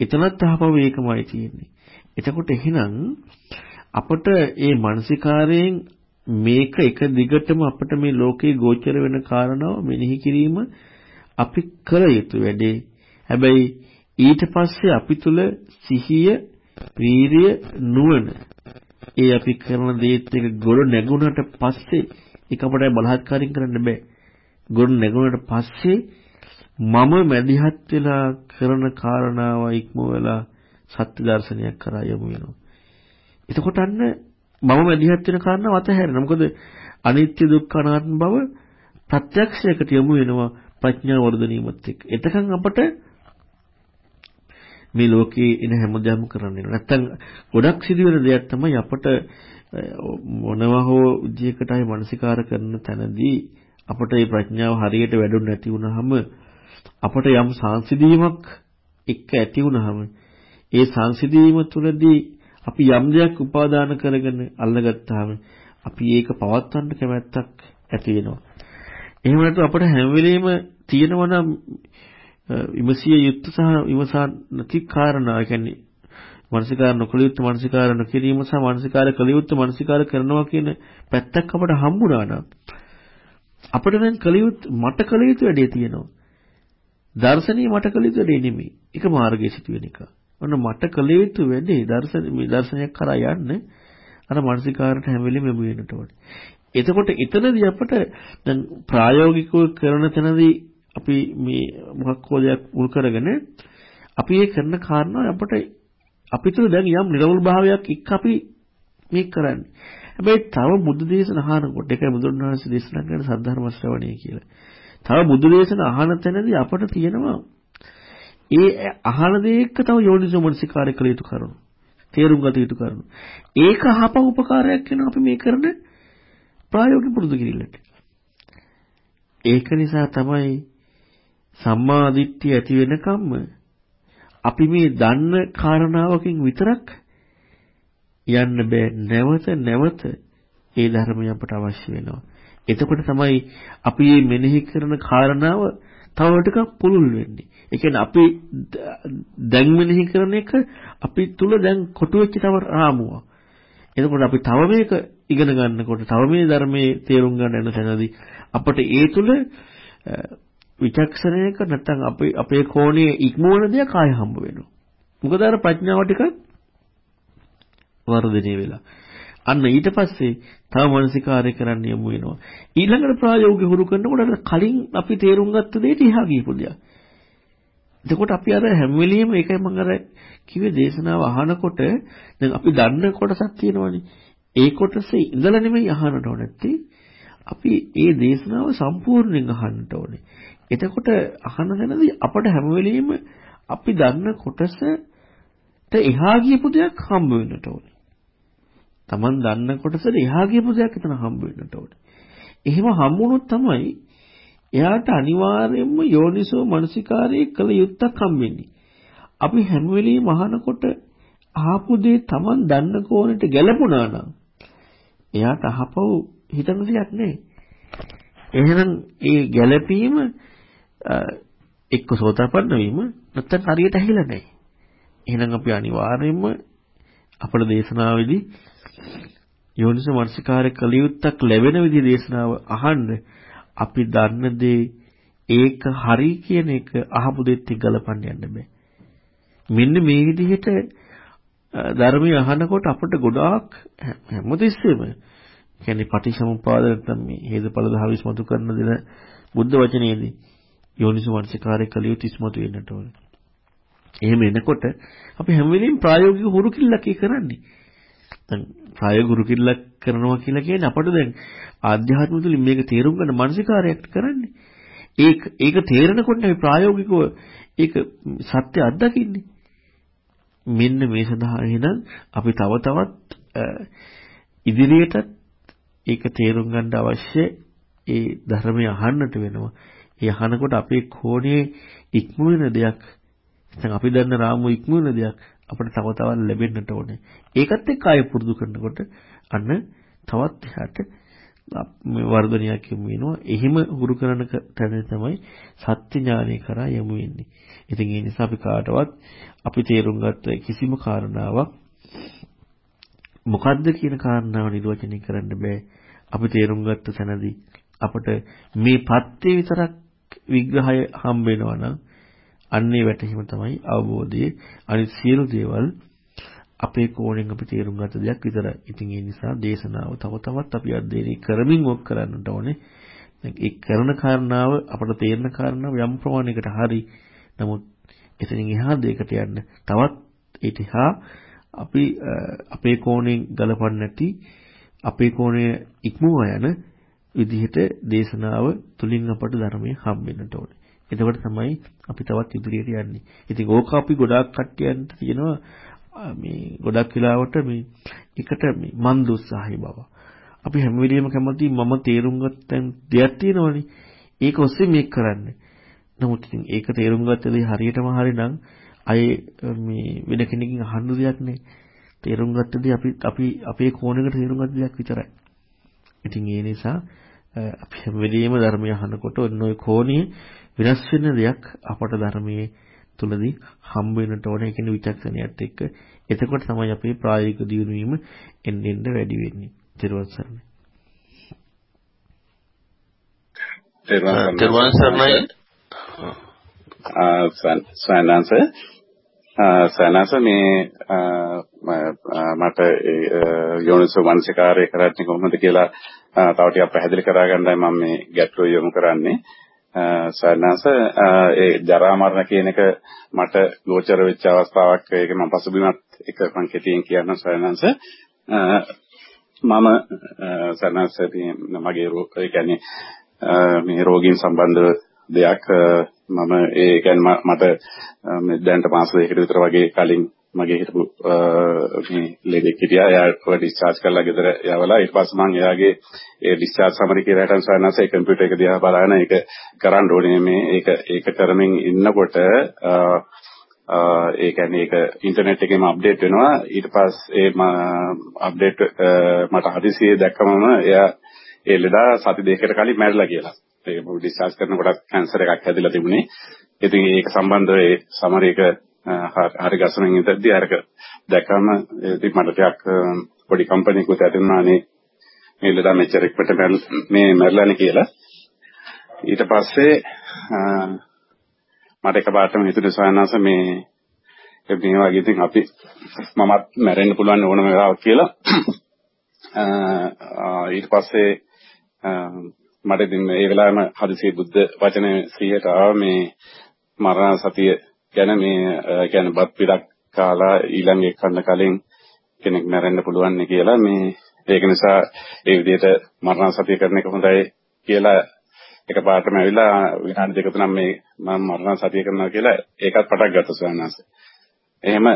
එතනත් අහපව ඒකමයි තියෙන්නේ. එතකොට එහෙනම් අපට මේ මානසිකාරයෙන් මේක එක දිගටම අපිට මේ ලෝකේ ගෝචර වෙන කාරණාව මෙනෙහි කිරීම අපි කළ යුතු වැඩේ. හැබැයි ඊට පස්සේ අපි තුල සිහිය, වීරිය, නුවණ ඒ අපි කරන දේත් එක ගොඩ නැගුණට පස්සේ ඒක අපිට බලහත්කාරයෙන් කරන්න බෑ. ගොඩ නැගුණට පස්සේ මම මැදිහත් වෙලා කරන කාරණාව ඉක්ම වෙලා සත්‍ය දර්ශනයක් කරා යමු වෙනවා. එතකොට අන්න මම මැදිහත් වෙන කාරණාව අතහැරෙනවා. මොකද අනිත්‍ය දුක්ඛ අනාත්ම බව ප්‍රත්‍යක්ෂයකට යමු වෙනවා ප්‍රඥා වර්ධනීයමත් එක්ක. එතකන් අපට මේ ලෝකේ එන හැමදාම කරන්නේ. නැත්තම් ගොඩක් සිදුවෙන දෙයක් තමයි අපට මොනවා හෝ විදියකටයි මානසිකාර කරන තැනදී අපට මේ ප්‍රඥාව හරියට වැඩුණ නැති වුනහම අපට යම් සංසිඳීමක් එක්ක ඇති වුනහම ඒ සංසිඳීම තුළදී අපි යම් දෙයක් උපාදාන කරගෙන අල්ලගත්තාම අපි ඒක පවත්වන්න කැමැත්තක් ඇති වෙනවා. එහෙම නැත්නම් අපිට හැම වෙලෙම තියෙනවා නම් විමසිය යුක්ත සහ විමසා නැති කාරණා. ඒ කියන්නේ මානසිකාර නොකළ යුත්තේ මානසිකාර නොකිරීම සහ මානසිකාර කළ යුත්තේ මානසිකාර කරනවා කියන පැත්තක් අපට හම්බුණා නම් අපිට දැන් කළ යුත්තේ මට කළ යුතු වැඩේ තියෙනවා. දර්ශනීය මට කළ යුතු වැඩේ නෙමෙයි. ඒක මාර්ගයේ සිදුවෙන එක. ඔන්න මට කළ යුතු වැඩේ දර්ශන මේ දර්ශනයක් කරා යන්න අර මානසිකාරට හැම වෙලෙම යමු වෙනට ඕනේ. එතකොට එතනදී අපට දැන් ප්‍රායෝගිකව කරන තැනදී අපි මේ මොකක් හෝ දෙයක් මුල් කරගෙන අපි ඒ කරන කාරණා අපට අපිට දැන් යම් නිර්වෘල් භාවයක් එක්ක අපි මේක කරන්නේ. හැබැයි තව බුදු දේශන අහනකොට ඒකයි බුදුරණවහන්සේ දේශනා කරන සද්ධර්ම ශ්‍රවණය කියලා. තව බුදු දේශන අහන තැනදී අපට තියෙනවා ඒ අහන දේ එක්ක තව යෝනිසෝ මනසිකාරය කළ යුතු කරුණු. තේරුම් ගත යුතු කරුණු. ඒක අහපව උපකාරයක් වෙනවා අපි මේ කරන ප්‍රායෝගික පුරුදු කිරීමට. ඒක නිසා තමයි සම්මා දිට්ඨිය ඇති වෙනකම්ම අපි මේ දන්න කාරණාවකින් විතරක් යන්න බෑ නැවත නැවත ඒ ධර්මය අපට අවශ්‍ය වෙනවා. එතකොට තමයි අපි මේ මෙනෙහි කරන කාරණාව තව ටිකක් පුළුල් වෙන්නේ. ඒ කියන්නේ අපි දැන් මෙනෙහි කරන එක අපි තුල දැන් කොටු වෙච්ච තව රාමුවක්. එතකොට අපි තව මේක ඉගෙන ගන්නකොට තව මේ ධර්මයේ තේරුම් ගන්න යන තැනදී අපට ඒ තුල විචක්ෂණයක නැත්නම් අපේ අපේ කෝණයේ ඉක්මවන දෙයක් ආය හම්බ වෙනවා. මොකද අර ප්‍රඥාව ටික වර්ධනය වෙලා. අන්න ඊට පස්සේ තව මානසිකාරය කරන්න යමු වෙනවා. ඊළඟට ප්‍රායෝගික හුරු කරනකොට කලින් අපි තේරුම් ගත්ත දෙයට එහා ගියපු දෙයක්. එතකොට අපි අර හැම වෙලෙම ඒකයි මම අර කිව්වේ දේශනාව අහනකොට දැන් අපි දන්න කොටසක් තියෙනවනේ. ඒ කොටසේ ඉඳලා නෙමෙයි අහන්නට ඕනේ නැත්තේ. අපි ඒ දේශනාව සම්පූර්ණයෙන් අහන්නට ඕනේ. එතකොට අහන තැනදී අපට හැම වෙලෙම අපි දන්න කොටසට එහා ගියපු දෙයක් හම්බ වෙන්නට ඕනේ. Taman දන්න කොටසට එහා ගියපු දෙයක් එතන හම්බ වෙන්නට ඕනේ. එහෙම හම්බුනොත් තමයි එයාට අනිවාර්යයෙන්ම යෝනිසෝ මනසිකාරයේ කළ යුත්තක් හම්බෙන්නේ. අපි හැම වෙලෙම අහනකොට අහපු දේ Taman දන්න කෝණයට ගැලපුණා නම් එයාට අහපව හිතන දෙයක් නෑ. එහෙනම් ඒ ගැළපීම එක්ක සෝතාපන්න වීම නැත්නම් හරියට ඇහිලා නැහැ. එහෙනම් අපි අනිවාර්යයෙන්ම අපේ දේශනාවේදී යෝනිස මනසිකාරය කළ යුත්තක් ලැබෙන විදිහ දේශනාව අහන්න අපි දන්න දේ ඒක හරි කියන එක අහපු දෙත් ගලපන්න යන්න බෑ. මෙන්න මේ විදිහට ධර්මය අහනකොට අපිට ගොඩාක් හැමතිස්සෙම කියන්නේ පටිච්චසමුප්පාද නැත්නම් මේ හේතුඵල ධාව විශ්මතු කරන දෙන බුද්ධ වචනයේදී යෝනිසෝ මනසිකාරය කළ යුතු ඉස්මතු වෙන්නට ඕනේ. එහෙම එනකොට අපි හැම වෙලෙම ප්‍රායෝගික හුරු කිල්ලක් කරන්නේ. දැන් ප්‍රායෝගික හුරු කිල්ලක් කරනවා කියලා කියන්නේ අපට දැන් ආධ්‍යාත්ම තුලින් මේක තේරුම් ගන්න මානසිකාරයක් කරන්නේ. ඒක ඒක තේරෙනකොට අපි ප්‍රායෝගිකව ඒක සත්‍ය අත්දකින්නේ. මෙන්න මේ සඳහා එහෙනම් අපි තව තවත් ඉදිරියටත් ඒක තේරුම් ගන්න අවශ්‍ය ඒ ධර්මය අහන්නට වෙනවා. ඒ අහනකොට අපේ කෝණයේ ඉක්ම වෙන දෙයක් නැත්නම් අපි දන්න රාමුව ඉක්ම වෙන දෙයක් අපිට තව තවත් ලැබෙන්නට ඕනේ. ඒකත් එක්ක ආයෙ පුරුදු කරනකොට අන්න තවත් එහාට මේ වර්ධනයක් යමු වෙනවා. එහිම හුරු කරන තැන තමයි සත්‍ය ඥානය කරා යමු වෙන්නේ. ඉතින් ඒ නිසා අපි කාටවත් අපි තේරුම් ගත්ත කිසිම කාරණාවක් මොකද්ද කියන කාරණාව නිර්වචනය කරන්න බෑ. අපි තේරුම් ගත්ත තැනදී අපට මේ පත්‍ය විතරක් විග්‍රහය හම්බ වෙනවා නම් අන්නේ වැටහීම තමයි අවබෝධයේ අනිත් සියලු දේවල් අපේ කෝණයෙන් අපි තේරුම් ගත දෙයක් විතරයි. ඉතින් ඒ නිසා දේශනාව තව තවත් අපි අධ්‍යයනය කරමින් ඔක් කරන්නට ඕනේ. ඒ කරන කාරණාව අපට තේරෙන කාරණාව යම් ප්‍රමාණයකට හරි. නමුත් එතනින් එහා දෙයකට යන්න තවත් ඊට එහා අපි අපේ කෝණයෙන් ගලපන්නේ නැති අපේ කෝණය ඉක්මවා යන විදිහට දේශනාව තුලින් අපට ධර්මයේ හම්බෙන්නට ඕනේ. එතකොට තමයි අපි තවත් ඉදිරියට යන්නේ. ඉතින් ඕක අපි ගොඩාක් කට්ටියන්ට තියෙනවා මේ ගොඩක් වෙලාවට මේ එකට මේ මන් දුස්සහයි බව. අපි හැම වෙලෙම කැමති මම තේරුම් ගත්තන් දෙයක් තියෙනවනේ. ඒක ඔස්සේ මේක කරන්න. නමුත් ඉතින් ඒක තේරුම් ගත්තදී හරියටම හරිනම් අය මේ වෙන කෙනකින් අහන්න දෙයක් නෑ. තේරුම් ගත්තදී අපි අපි අපේ කෝණයකට තේරුම් ගත්ත දෙයක් විතරයි. ඉතින් ඒ නිසා අපි හැම වෙලෙම ධර්මය අහනකොට ඔන්න ඔය කෝණිය වෙනස් වෙන දෙයක් අපට ධර්මයේ තුලදී හම්බ වෙනට ඕන ඒ කියන්නේ විචක්ෂණයත් එක්ක එතකොට තමයි අපේ ප්‍රායෝගික දියුණු වීම එන්න එන්න වැඩි වෙන්නේ. ත්‍රිවංශ සරණයි. ත්‍රිවංශ සරණයි. සයන්ස සයන්ස මේ මට යෝනිසෝ මනසිකාරය කරන්නේ කොහොමද කියලා තව ටිකක් පැහැදිලි කරගන්නයි මම මේ ගැටලුව යොමු කරන්නේ. සයන්ස ඒ ජරා මරණ කියන එක මට ගෝචර වෙච්ච අවස්ථාවක් ඒක මම පසුබිමත් එක මම කෙටියෙන් කියන්න සයන්ස මම සයන්ස මගේ ඒ කියන්නේ මේ රෝගීන් සම්බන්ධ දෙයක් මම ඒ කියන්නේ මට මේ දැනට මාස දෙකකට විතර වගේ කලින් මගේ හිටපු මේ ලෙඩෙක් හිටියා. එයාට ඩිස්චාර්ජ් කරලා ගෙදර යවලා ඊට පස්සේ මම එයාගේ ඒ ඩිස්චාර්ජ් සමරි කියලා හිටන් සානස ඒ කම්පියුටර් එක දිහා බලන ඒක කරන්න ඕනේ මේ ඒක ඒක කරමින් ඉන්නකොට ඒ කියන්නේ ඒක ඉන්ටර්නෙට් එකේම අප්ඩේට් වෙනවා ඊට පස්සේ අප්ඩේට් මට හදිසියෙ දැක්කමම එයා ඒ ලෙඩා සති දෙකකට කලින් මැරිලා කියලා. ඒක මොකද ඩිස්චාර්ජ් කරනකොට කැන්සර් එකක් හැදිලා තිබුණේ. ඉතින් ඒක සම්බන්ධව ඒ සමරේක හරි ගසමින් ඉඳද්දී අරක දැක්කම ඉතින් මට ටිකක් පොඩි කම්පැනිකුත් ඇතුණානේ මේ ලෙඩා මෙච්චර ඉක්මනට මේ මැරලානේ කියලා. ඊට පස්සේ මට එකපාරටම හිතුනේ සයන්නාස මේ මේ වගේ ඉතින් අපි මමත් මැරෙන්න පුළුවන් ඕනම වෙලාවක කියලා. ඊට පස්සේ මට ඉතින් ඒ වෙලාවෙම හදිසියෙ බුද්ධ වචනේ සිහියට ආව මේ මරණ සතිය ගැන මේ කියන්නේ බත් පිටක් කාලා ඊළඟ එක්කන්න කලින් කෙනෙක් මැරෙන්න පුළුවන් නේ කියලා මේ ඒක නිසා ඒ විදිහට මරණ සතිය කරන එක හොඳයි කියලා එකපාරටම ඇවිල්ලා විනාඩි දෙක තුනක් මේ මම මරණ සතිය කරනවා කියලා ඒකත් පටක් ගත්තා ස්වාමීන් එහෙම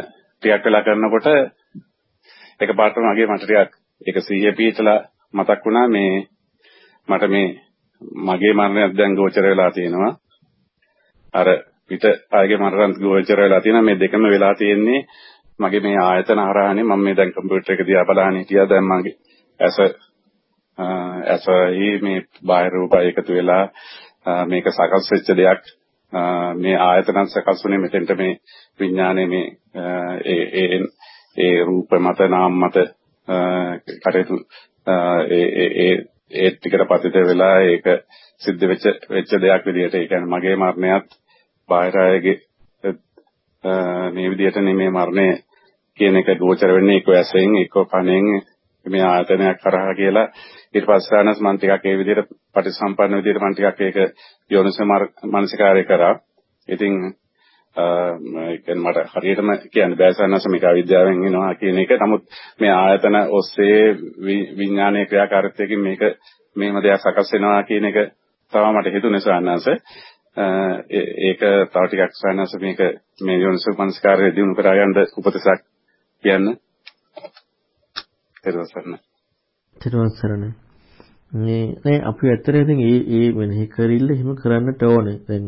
ටිකක් වෙලා කරනකොට එකපාරටම මගේ මට ටිකක් ඒක සිහිය පිටලා මතක් වුණා මේ මට මේ මගේ මරණයක් දැන් ගෝචර වෙලා තියෙනවා. අර පිට ආයේ මරණත් ගෝචර වෙලා තියෙනවා. මේ දෙකම වෙලා තියෙන්නේ මගේ මේ ආයතන හරහානේ. මම මේ දැන් කම්පියුටර් එක දිහා බලන හිටියා. දැන් මගේ ඇස ඇසයි මේ බාහිර රූප එකතු වෙලා මේක සකස් වෙච්ච දෙයක්. මේ ආයතන සකස් වුනේ මෙතෙන්ට මේ විඥානයේ මේ ඒ ඒ ඒ රූප මත නාම මත කටයුතු ඒ ඒ ඒ ටිකට පතිත වෙලා ඒක සිද්ධ වෙච්ච වෙච්ච දෙයක් විදිහට. ඒ කියන්නේ මගේ මරණයත් බාහිර අයගේ මේ විදිහට නෙමේ මරණය කියන එක ගෝචර වෙන්නේ එක්ක ඇසෙන් එක්ක කනෙන් මේ ආයතනයක් කරහා කියලා ඊට පස්සේ ආනස් මන් ටිකක් ඒ විදිහට පටිසම්පන්න විදිහට මන් ටිකක් ඒක යෝනිස මානසිකාරය කරා. ඉතින් ඒ කියන්නේ මට හරියටම කියන්න බෑ සන්නස මේක අවිද්‍යාවෙන් එනවා කියන එක. නමුත් මේ ආයතන ඔස්සේ විඥානයේ ක්‍රියාකාරීත්වයෙන් මේක මේම දෙයක් සකස් වෙනවා කියන එක තමයි මට හිතුනේ සන්නස. ඒක තව ටිකක් සන්නස මේක මේ යෝනිසෝපනස්කාරය දිනු කරගන්න උපදෙසක් කියන්න. ඊට පස්සේ මේ නේ අපි ඇත්තට ඉතින් ඒ ඒ මෙනෙහි කරිල්ල එහෙම කරන්නට ඕනේ. දැන්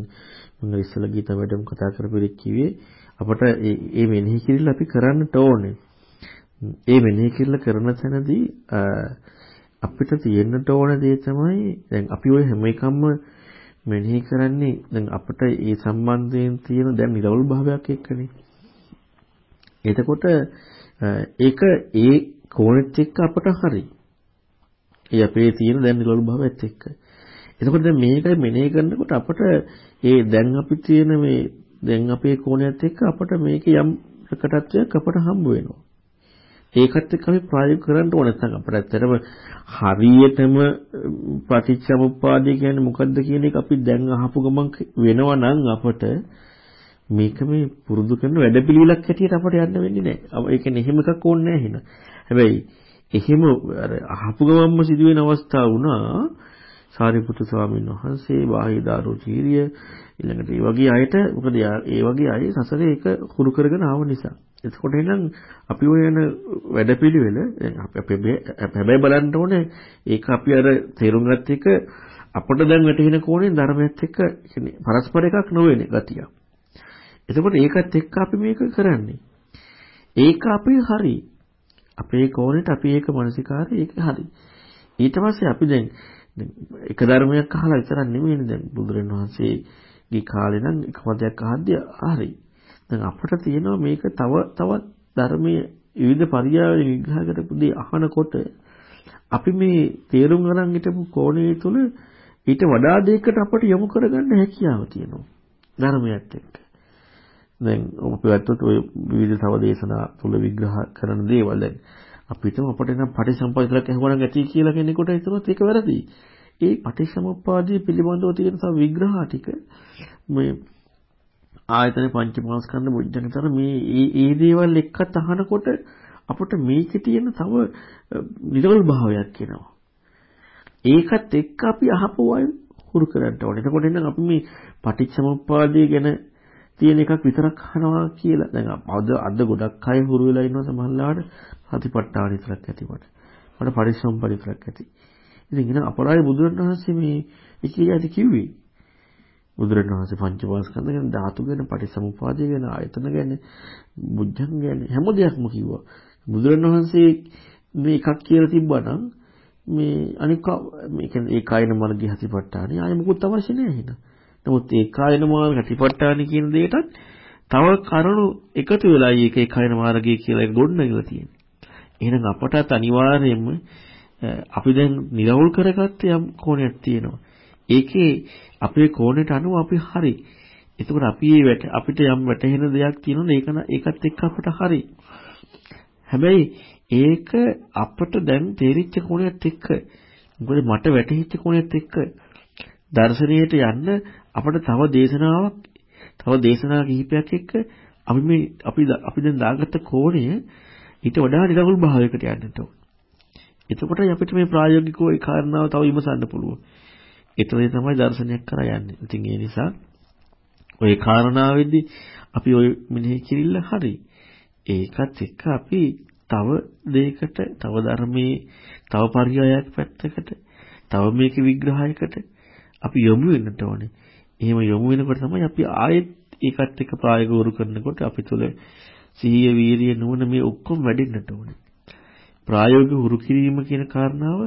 මම ඉස්සෙල්ලා ගීතා මැඩම් කතා කරපු ඉරික් කිව්වේ අපට මේ මෙනෙහි කිරිල්ල අපි කරන්නට ඕනේ. ඒ මෙනෙහි කිරිල්ල කරන තැනදී අපිට තියෙන්නට ඕන දේ තමයි දැන් අපි ওই හැම එකක්ම මෙනෙහි කරන්නේ දැන් අපිට ඒ සම්බන්ධයෙන් තියෙන දැන් නිරවුල් භාවයක් එක්කනේ. එතකොට ඒක ඒ කෝණෙත් එක්ක අපට හරි. ඒ අපේ තියෙන දැන් නිරවුල් භාවයත් එක්ක. එතකොට දැන් මේකයි මෙනෙහි කරනකොට අපට ඒ දැන් අපි තියෙන මේ දැන් අපේ කෝණයත් එක්ක අපට මේකේ යම් ප්‍රකටත්වයක් අපට හම්බ වෙනවා. ඒකත් එක්ක අපි ප්‍රායෝගික කරන්න ඕන නැත්නම් අපිට ඇත්තටම හරියටම ප්‍රතිච්ඡමුප්පාදේ කියන්නේ මොකද්ද කියන එක අපි දැන් අහපු ගමන් වෙනවා නම් අපට මේක මේ පුරුදු කරන වැඩපිළිවෙලක් හැටියට අපට යන්න වෙන්නේ නැහැ. ඒ කියන්නේ එහෙම එකක් ඕනේ නැහැ එහෙනම්. හැබැයි එහෙම අර අහපු ගමන්ම සිදුවෙන අවස්ථා වුණා සාරිපුත්තු ස්වාමීන් වහන්සේ, බාහිදාරු චීරිය ඊළඟට ඒ වගේ අයට මොකද ඒ වගේ අය සසරේ ඒක හුරු කරගෙන ආව නිසා. එතකොට එහෙනම් අපි ඔය යන වැඩපිළිවෙල අපි අපි හැබැයි බලන්න ඕනේ ඒක අපි අර තේරුම් ගත්ත එක අපිට දැන් වැටහෙන කෝණේ ධර්මයත් එක්ක කියන්නේ පරස්පර එකක් නොවන ගතිය. එතකොට ඒකත් එක්ක අපි මේක කරන්නේ. ඒක අපේ හරි. අපේ කෝණයට අපි ඒක මානසිකාරය ඒක හරි. ඊට පස්සේ අපි දැන් එක ධර්මයක් අහලා විතරක් නෙමෙයිනේ දැන් බුදුරණවහන්සේගේ කාලේ නම් එක පදයක් අහද්දී හරි. දැන් අපිට තියෙනවා මේක තව තවත් ධර්මයේ විවිධ පරියාය විග්‍රහ කරපු දේ අහනකොට අපි මේ තේරුම් ගන්න හිටපු කෝණය තුල ඊට වඩා දෙයකට අපට යොමු කරගන්න හැකියාව තියෙනවා ධර්මයත් එක්ක. දැන් අපි ගත්තොත් ඔය විවිධ තව දේශනා තුල විග්‍රහ කරන දේවල් දැන් අපිට අපට නම් පටිසම්පාදයක් ඇහුවනම් ඇති කියලා කෙනෙකුට හිතනොත් ඒක වැරදි. ඒ පටිසමුප්පාදයේ පිළිබඳව තියෙන තව විග්‍රහ ටික මේ ආයතන පංචමස්කන්ධ බුද්ධකතර මේ ඒ ඒ දේවල් එක්කත් අහනකොට අපට මේකේ තියෙන තව නිරවල් භාවයක් එනවා. ඒකත් එක්ක අපි අහපු අය හුරු කරන්න ඕනේ. එතකොට එන්න අපි මේ පටිච්චසමුප්පාදය ගැන තියෙන එකක් විතරක් අහනවා කියලා. දැන් අද අද ගොඩක් අය හුරු වෙලා ඉන්නවා සමහරවිට සතිපට්ඨාන විතරක් ඇතිවට. මට පරිසම්පද විතරක් ඇති. ඉතින් එන අපරාය බුදුරණවහන්සේ මේ ඉකියාට කිව්වේ බුදුරණවහන්සේ පංචවාස්කන්ධ ගැන ධාතු ගැන පටිසමුපාදය ගැන ආයතන ගැන බුද්ධං ගැන හැම දෙයක්ම කිව්වා. බුදුරණවහන්සේ මේ එකක් කියලා තිබ්බනම් මේ අනික මේ කියන්නේ ඒ කායන මාර්ගයේ හතිපට්ඨානේ ආයෙ මොකුත් අවශ්‍ය නැහැ එහෙනම්. නමුත් ඒ කායන මාර්ග හතිපට්ඨානේ කියන දෙයටත් තව කරුණු එකතු වෙලා ඒකේ කායන මාර්ගය කියලා ගොඩනගලා තියෙනවා. එහෙනම් අපටත් අනිවාර්යයෙන්ම අපි දැන් නිරවුල් කරගත්ත යම් කෝණයක් තියෙනවා. ඒකේ අපේ කෝණයට අනුව අපි හරි. එතකොට අපි අපිට යම් වැටහෙන දෙයක් තියෙනවා ඒක ඒකත් එක්ක අපිට හරි. හැබැයි ඒක අපට දැන් තේරිච්ච කෝණයත් එක්ක මොකද මට වැටහිච්ච කෝණයත් එක්ක දර්ශනීයට යන්න අපිට තව දේශනාවක් තව දේශනා කිහිපයක් එක්ක අපි මේ අපි අපි දැන් දාගත්ත කෝණය ඊට වඩා නිරවුල් භාවයකට යන්නට ඕන. එතකොටයි අපිට මේ ප්‍රායෝගිකව ඒ කාරණාව තව විමසන්න පුළුවන්. ඒතරේ තමයි දර්ශනයක් කරා යන්නේ. ඉතින් ඒ නිසා ওই කාරණාවෙදී අපි ওই මෙනෙහි කිරිල්ල හරි. ඒකත් එක්ක අපි තව දෙයකට තව ධර්මයේ තව පරියායක් පැත්තකට තව මේක විග්‍රහයකට අපි යොමු වෙන්නට ඕනේ. එහෙම යොමු වෙනකොට තමයි අපි ආයෙත් ඒකත් එක්ක ප්‍රායෝගිකවරු කරනකොට අපි තුල සිහිය වීරිය නුවණ මේ ඔක්කොම වැඩෙන්නට ඕනේ. ප්‍රායෝගික හුරු කිරීම කියන කාරණාව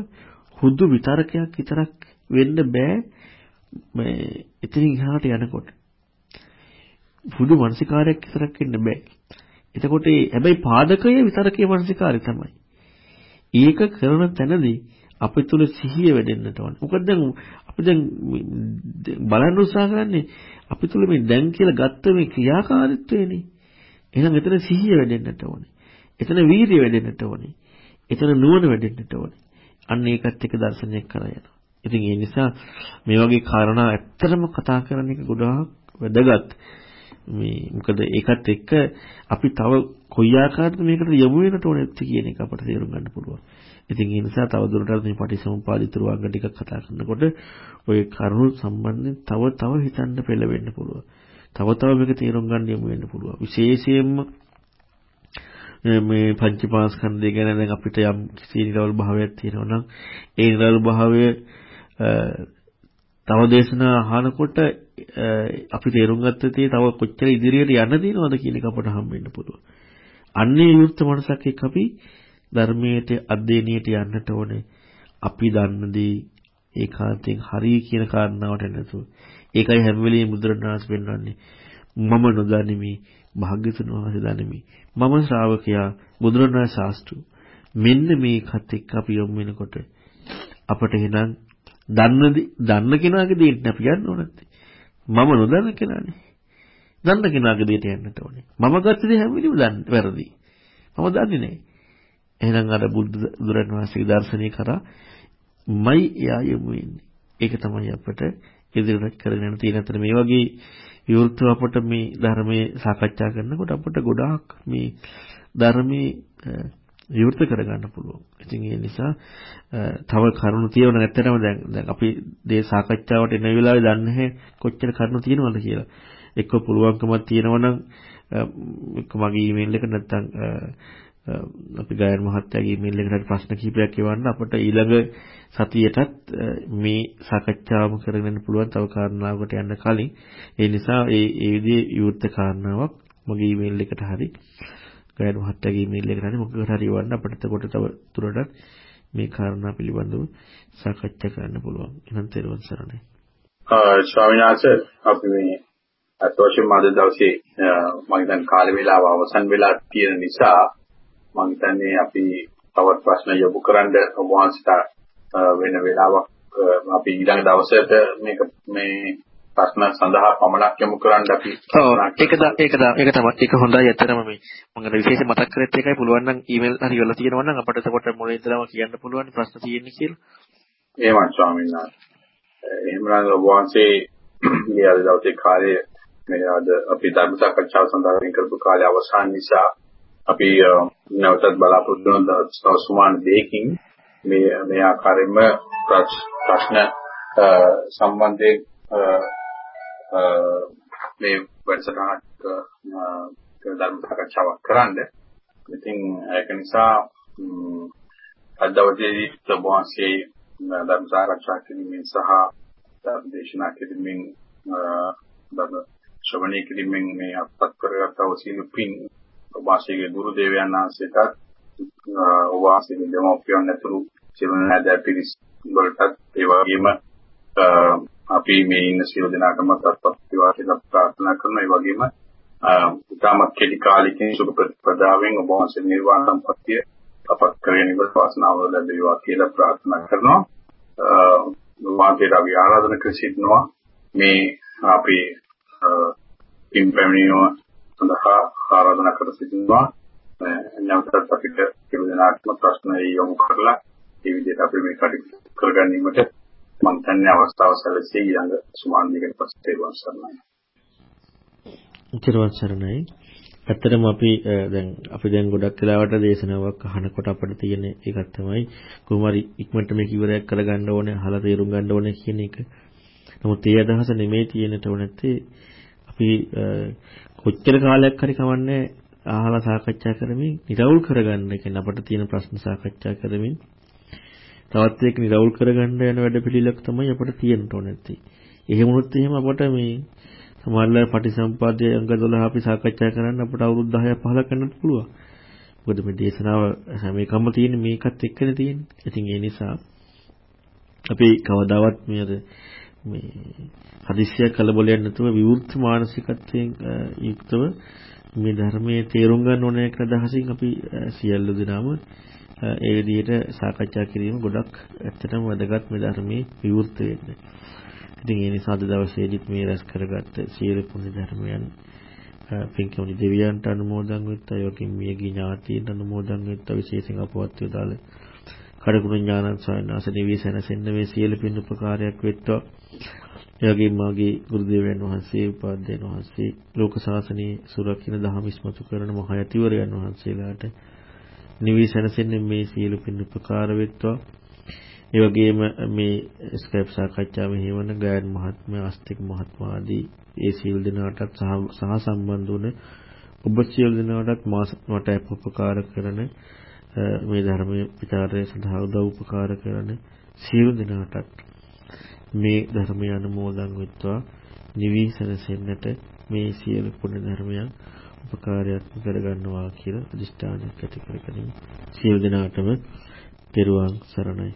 හුදු විතරකයක් විතරක් වෙන්න බෑ මේ එතනින් එහාට යනකොට. හුදු මානසිකාරයක් විතරක් වෙන්න බෑ. එතකොට හැබැයි පාදකය විතරකයේ මානසිකාරය තමයි. ඒක කරන තැනදී අපි තුල සිහිය වැඩෙන්නට ඕන. මොකද දැන් අපි දැන් බලන්න උත්සාහ කරන්නේ අපි තුල මේ දැන් කියලා ගත්ත මේ ක්‍රියාකාරීත්වයනේ. එහෙනම් එතන සිහිය වැඩෙන්නට ඕනේ. එතන වීරිය වැඩෙන්නට ඕනේ. එතන නුවණ වැඩෙන්නට ඕනේ. අන්න ඒකත් එක දර්ශනයක් කරා යනවා. ඉතින් ඒ නිසා මේ වගේ කාරණා ඇත්තටම කතා කරන එක ගොඩාක් වැදගත්. මේ මොකද ඒකත් එක්ක අපි තව කොයි ආකාරයකට මේකට යොමු වෙන්නට ඕනෙත් කියන එක අපිට තේරුම් ගන්න පුළුවන්. ඉතින් ඒ නිසා තව දුරටත් මේ පටිසමුපාදිත රුවංග ටික කතා කරනකොට ওই කරුණු සම්බන්ධයෙන් තව තව හිතන්න පෙළවෙන්න පුළුවන්. තව තව මේක තේරුම් ගන්න යොමු වෙන්න පුළුවන්. විශේෂයෙන්ම මේ පංචපාස්කන්ධය ගැන දැන් අපිට යම් කිසි නිරවල් භාවයක් තියෙනවා නම් ඒ නිරවල් භාවය තව දේශනා අහනකොට අපි තේරුම් ගත්තේ තව කොච්චර ඉදිරියට යන්න තියෙනවද කියන එක අපට හම්බෙන්න පුළුවන්. අන්නේ විවෘත මනසක් එක්ක අපි ධර්මයට අධ්‍යයනයට යන්නට ඕනේ. අපි දන්න දේ ඒකාන්තයෙන් හරි කියන කාරණාවට නැතුව. ඒකයි හැම වෙලෙම බුදුරණාහි පෙන්වන්නේ. මම නොදනිමි, භාග්‍යතුන් වහන්සේ දනිමි. මම ශ්‍රාවකයා බුදුරණාහි ශාස්ත්‍රු. මෙන්න මේකත් එක්ක අපි යොමු වෙනකොට අපට එහෙනම් දන්න දන්න කෙනාගේ දෙයට අපි යන්න ඕනත්. මම නොදන්න කෙනානේ. දන්න කෙනාගේ දෙයට යන්නට ඕනේ. මම ගත්ත දේ හැම වෙලෙම දන්න වැරදි. මම දන්නේ නැහැ. එහෙනම් අර බුද්ධ දුරන් වහන්සේගේ දර්ශනය කරා මයි එයා යමු වෙන්නේ. ඒක තමයි අපිට ඉදිරියට කරගෙන යන තියෙන අතර මේ වගේ විවෘතව අපට මේ ධර්මයේ සාකච්ඡා කරනකොට අපට ගොඩාක් මේ ධර්මයේ විවෘත කරගන්න පුළුවන්. ඉතින් ඒ නිසා තව කරුණු තියෙනවා නැත්තරම දැන් දැන් අපි මේ සාකච්ඡාවට එන වෙලාවේ දන්නේ නැහැ කොච්චර කරුණු තියෙනවද කියලා. එක්ක පුළුවන්කමක් තියෙනවා නම් එක්ක මගේ ඊමේල් එක නැත්තම් අපි ගායන මහත්තයාගේ ඊමේල් එකට ප්‍රශ්න කිහිපයක් එවන්න අපිට ඊළඟ සතියේටත් මේ සාකච්ඡාවම කරගෙන යන්න පුළුවන් තව කාරණාවකට යන්න කලින් ඒ නිසා ඒ ඒ විදිහේ විවෘත කාරණාවක් මගේ ඊමේල් එකට හරි ගායන මහත්තයාගේ ඊමේල් එකට හරි මොකකට හරි වන්න අපිට එතකොට තව තුරටත් මේ කාරණා පිළිබඳව සාකච්ඡා කරන්න පුළුවන්. එහෙනම් තෙරුවන් සරණයි. ස්වාමීන් වහන්සේ අපි මේ අතවශ්‍යම අද දවසේ මම දැන් කාල වේලාව අවසන් වෙලා තියෙන නිසා මම හිතන්නේ අපි තවත් ප්‍රශ්න යොමු කරන්න ඔබ වහන්සේට වෙන වෙලාවක් අපි ඊළඟ දවසට මේක මේ ප්‍රශ්න සඳහා පමණක් යොමු කරන්න අපි ඔව්. ඒක ඒක ඒක තමයි. ඒක හොඳයි ඇත්තටම මේ. මම විශේෂ මතක් කරෙත් එකයි පුළුවන් නම් ඊමේල් හරි වෙලා තියෙනවා නම් අපිට එතකොට මුලින් ඉඳලම කියන්න පුළුවන් ප්‍රශ්න තියෙන්නේ කියලා. එහෙමයි ස්වාමීන් වහන්සේ. එහෙමනම් ඔබ වහන්සේ මේ අද දවසේ කාලේ මේ අද අපි ධර්ම සාකච්ඡාව සඳහා කරපු කාලේ අවසන් නිසා අපි නැවතත් බලාපොරොත්තු වන සමාන දෙයකින් මේ මේ ආකාරයෙන්ම ප්‍රශ්න සම්බන්ධයෙන් මේ වැඩසටහනක් ධර්ම සාකච්ඡාවක් කරන්න. ඉතින් ඒක නිසා අද දවසේදී සබෝන්සේ ධර්ම සාකච්ඡා කිරීමෙන් සහ ධර්ම දේශනා කිරීමෙන් ධර්ම ශ්‍රවණය කිරීමෙන් මේ අත්පත් කරගත් අවසීන පින් ඔබාසීගේ ගුරු දේවයන් වහන්සේටත් ඔබාසීගේ දෙමෝපියන් ඇතුළු සියලු නැදෑ පිරිස් වලටත් ඒ වගේම අපි මේ ඉන්න සියලු දෙනාටම තත්පත් වේවා කියලා ප්‍රාර්ථනා කරනවා. ඒ වගේම ඉතාමත් කෙටි කාලෙකින් සුබ ප්‍රතිපදාවෙන් ඔබ වහන්සේ නිර්වාණ සම්පත්තිය අපත් කරගෙන ඉවර වාසනාව ලැබේවා කියලා ප්‍රාර්ථනා කරනවා. වාන්තියට අපි ආරාධනා කර සිටිනවා මේ අපි පින් පැමිණීම සඳහා ආරාධනා කර සිටිනවා. නැවතත් අපිට සියලු දෙනාටම ප්‍රශ්න යොමු කරලා ඒ විදිහට අපි මේ කටයුතු කරගැනීමට මම තන්නේ අවස්ථාව සැලසී ඊළඟ සුමාන දෙකකට පස්සේ වන් සරණයි. ඊතරවත් සරණයි. ඇත්තටම අපි දැන් අපි දැන් ගොඩක් වෙලාවට දේශනාවක් අහනකොට අපිට තියෙන එකක් තමයි කොහොමරි ඉක්මනට මේක ඉවරයක් කරගන්න ඕනේ, අහලා තේරුම් ගන්න ඕනේ කියන එක. නමුත් ඒ අදහස නෙමෙයි තියෙන්නට නැත්තේ අපි කොච්චර කාලයක් හරි කවන්නේ අහලා සාකච්ඡා කරමින් නිරවුල් කරගන්න. ඒ කියන්නේ අපිට තියෙන ප්‍රශ්න සාකච්ඡා කරමින් තවත් එක නිරවුල් කරගන්න යන වැඩ පිළිලක් තමයි අපිට තියෙන්න ඕනේ නැත්තේ. එහෙම වුණොත් එහෙම අපට මේ සමහරවල් පටිසම්පාදයේ අංග 12 අපි සාකච්ඡා කරන්න අපට අවුරුදු 10ක් 15ක් යන්නත් පුළුවන්. මොකද මේ දේශනාව හැම එකම තියෙන්නේ මේකත් එක්කනේ තියෙන්නේ. ඉතින් ඒ නිසා අපි කවදාවත් මේ අර මේ හදිස්සිය කලබලයක් නැතුව විවෘත මානසිකත්වයෙන් යුක්තව මේ ධර්මයේ තේරුම් ගන්න ඕන කියන අදහසින් අපි සියලු දෙනාම ඒ විදිහට සාකච්ඡා කිරීම ගොඩක් ඇත්තටම වැදගත් මේ ධර්මයේ විවෘත වෙන්න. ඉතින් ඒ නිසා අද දවසේදීත් මේ රැස් කරගත්ත සියලු පුණ්‍ය ධර්මයන් පින්කමුනි දෙවියන්ට අනුමෝදන් වෙත්තා යෝකින් මියගිය ඥාතීන්ට අනුමෝදන් වෙත්තා විශේෂයෙන් අපවත් වේදාල කඩකුණ ඥානන් සයනාස නිවිසනසෙන්න මේ සියලු පින් උපකාරයක් වෙත්තා එයාගේ මාගේ ගුරු දේවයන් වහන්සේ උපාධ්‍යයන් වහන්සේ ලෝක ශාසනයේ සුරකින්න දහම ඉස්මතු කරන මහ යතිවරයන් වහන්සේලාට නිවි සැනසෙන්නේ මේ සියලු පින් උපකාර වෙත්වා. ඒ වගේම මේ ස්කයිප් සාකච්ඡාවේ හේවන ගයන් මහත්මයා අස්තික මහත්මයා ආදී ඒ සියලු දෙනාටත් සහ සම්බන්ධ වුණ ඔබ සියලු දෙනාටත් මට උපකාර කරන මේ ධර්මයේ විචාරය සඳහා උදව් උපකාර කරන සියලු දෙනාටත් මේ ධර්මය අනුමෝදන් වෙත්වා නිවි සැනසෙන්නට මේ සියලු පුණ්‍ය ධර්මයන් උපකාරයක් කරගන්නවා කියලා අදිෂ්ඨානයක් ඇති කරගනිමු. සියලු දෙනාටම තෙරුවන් සරණයි.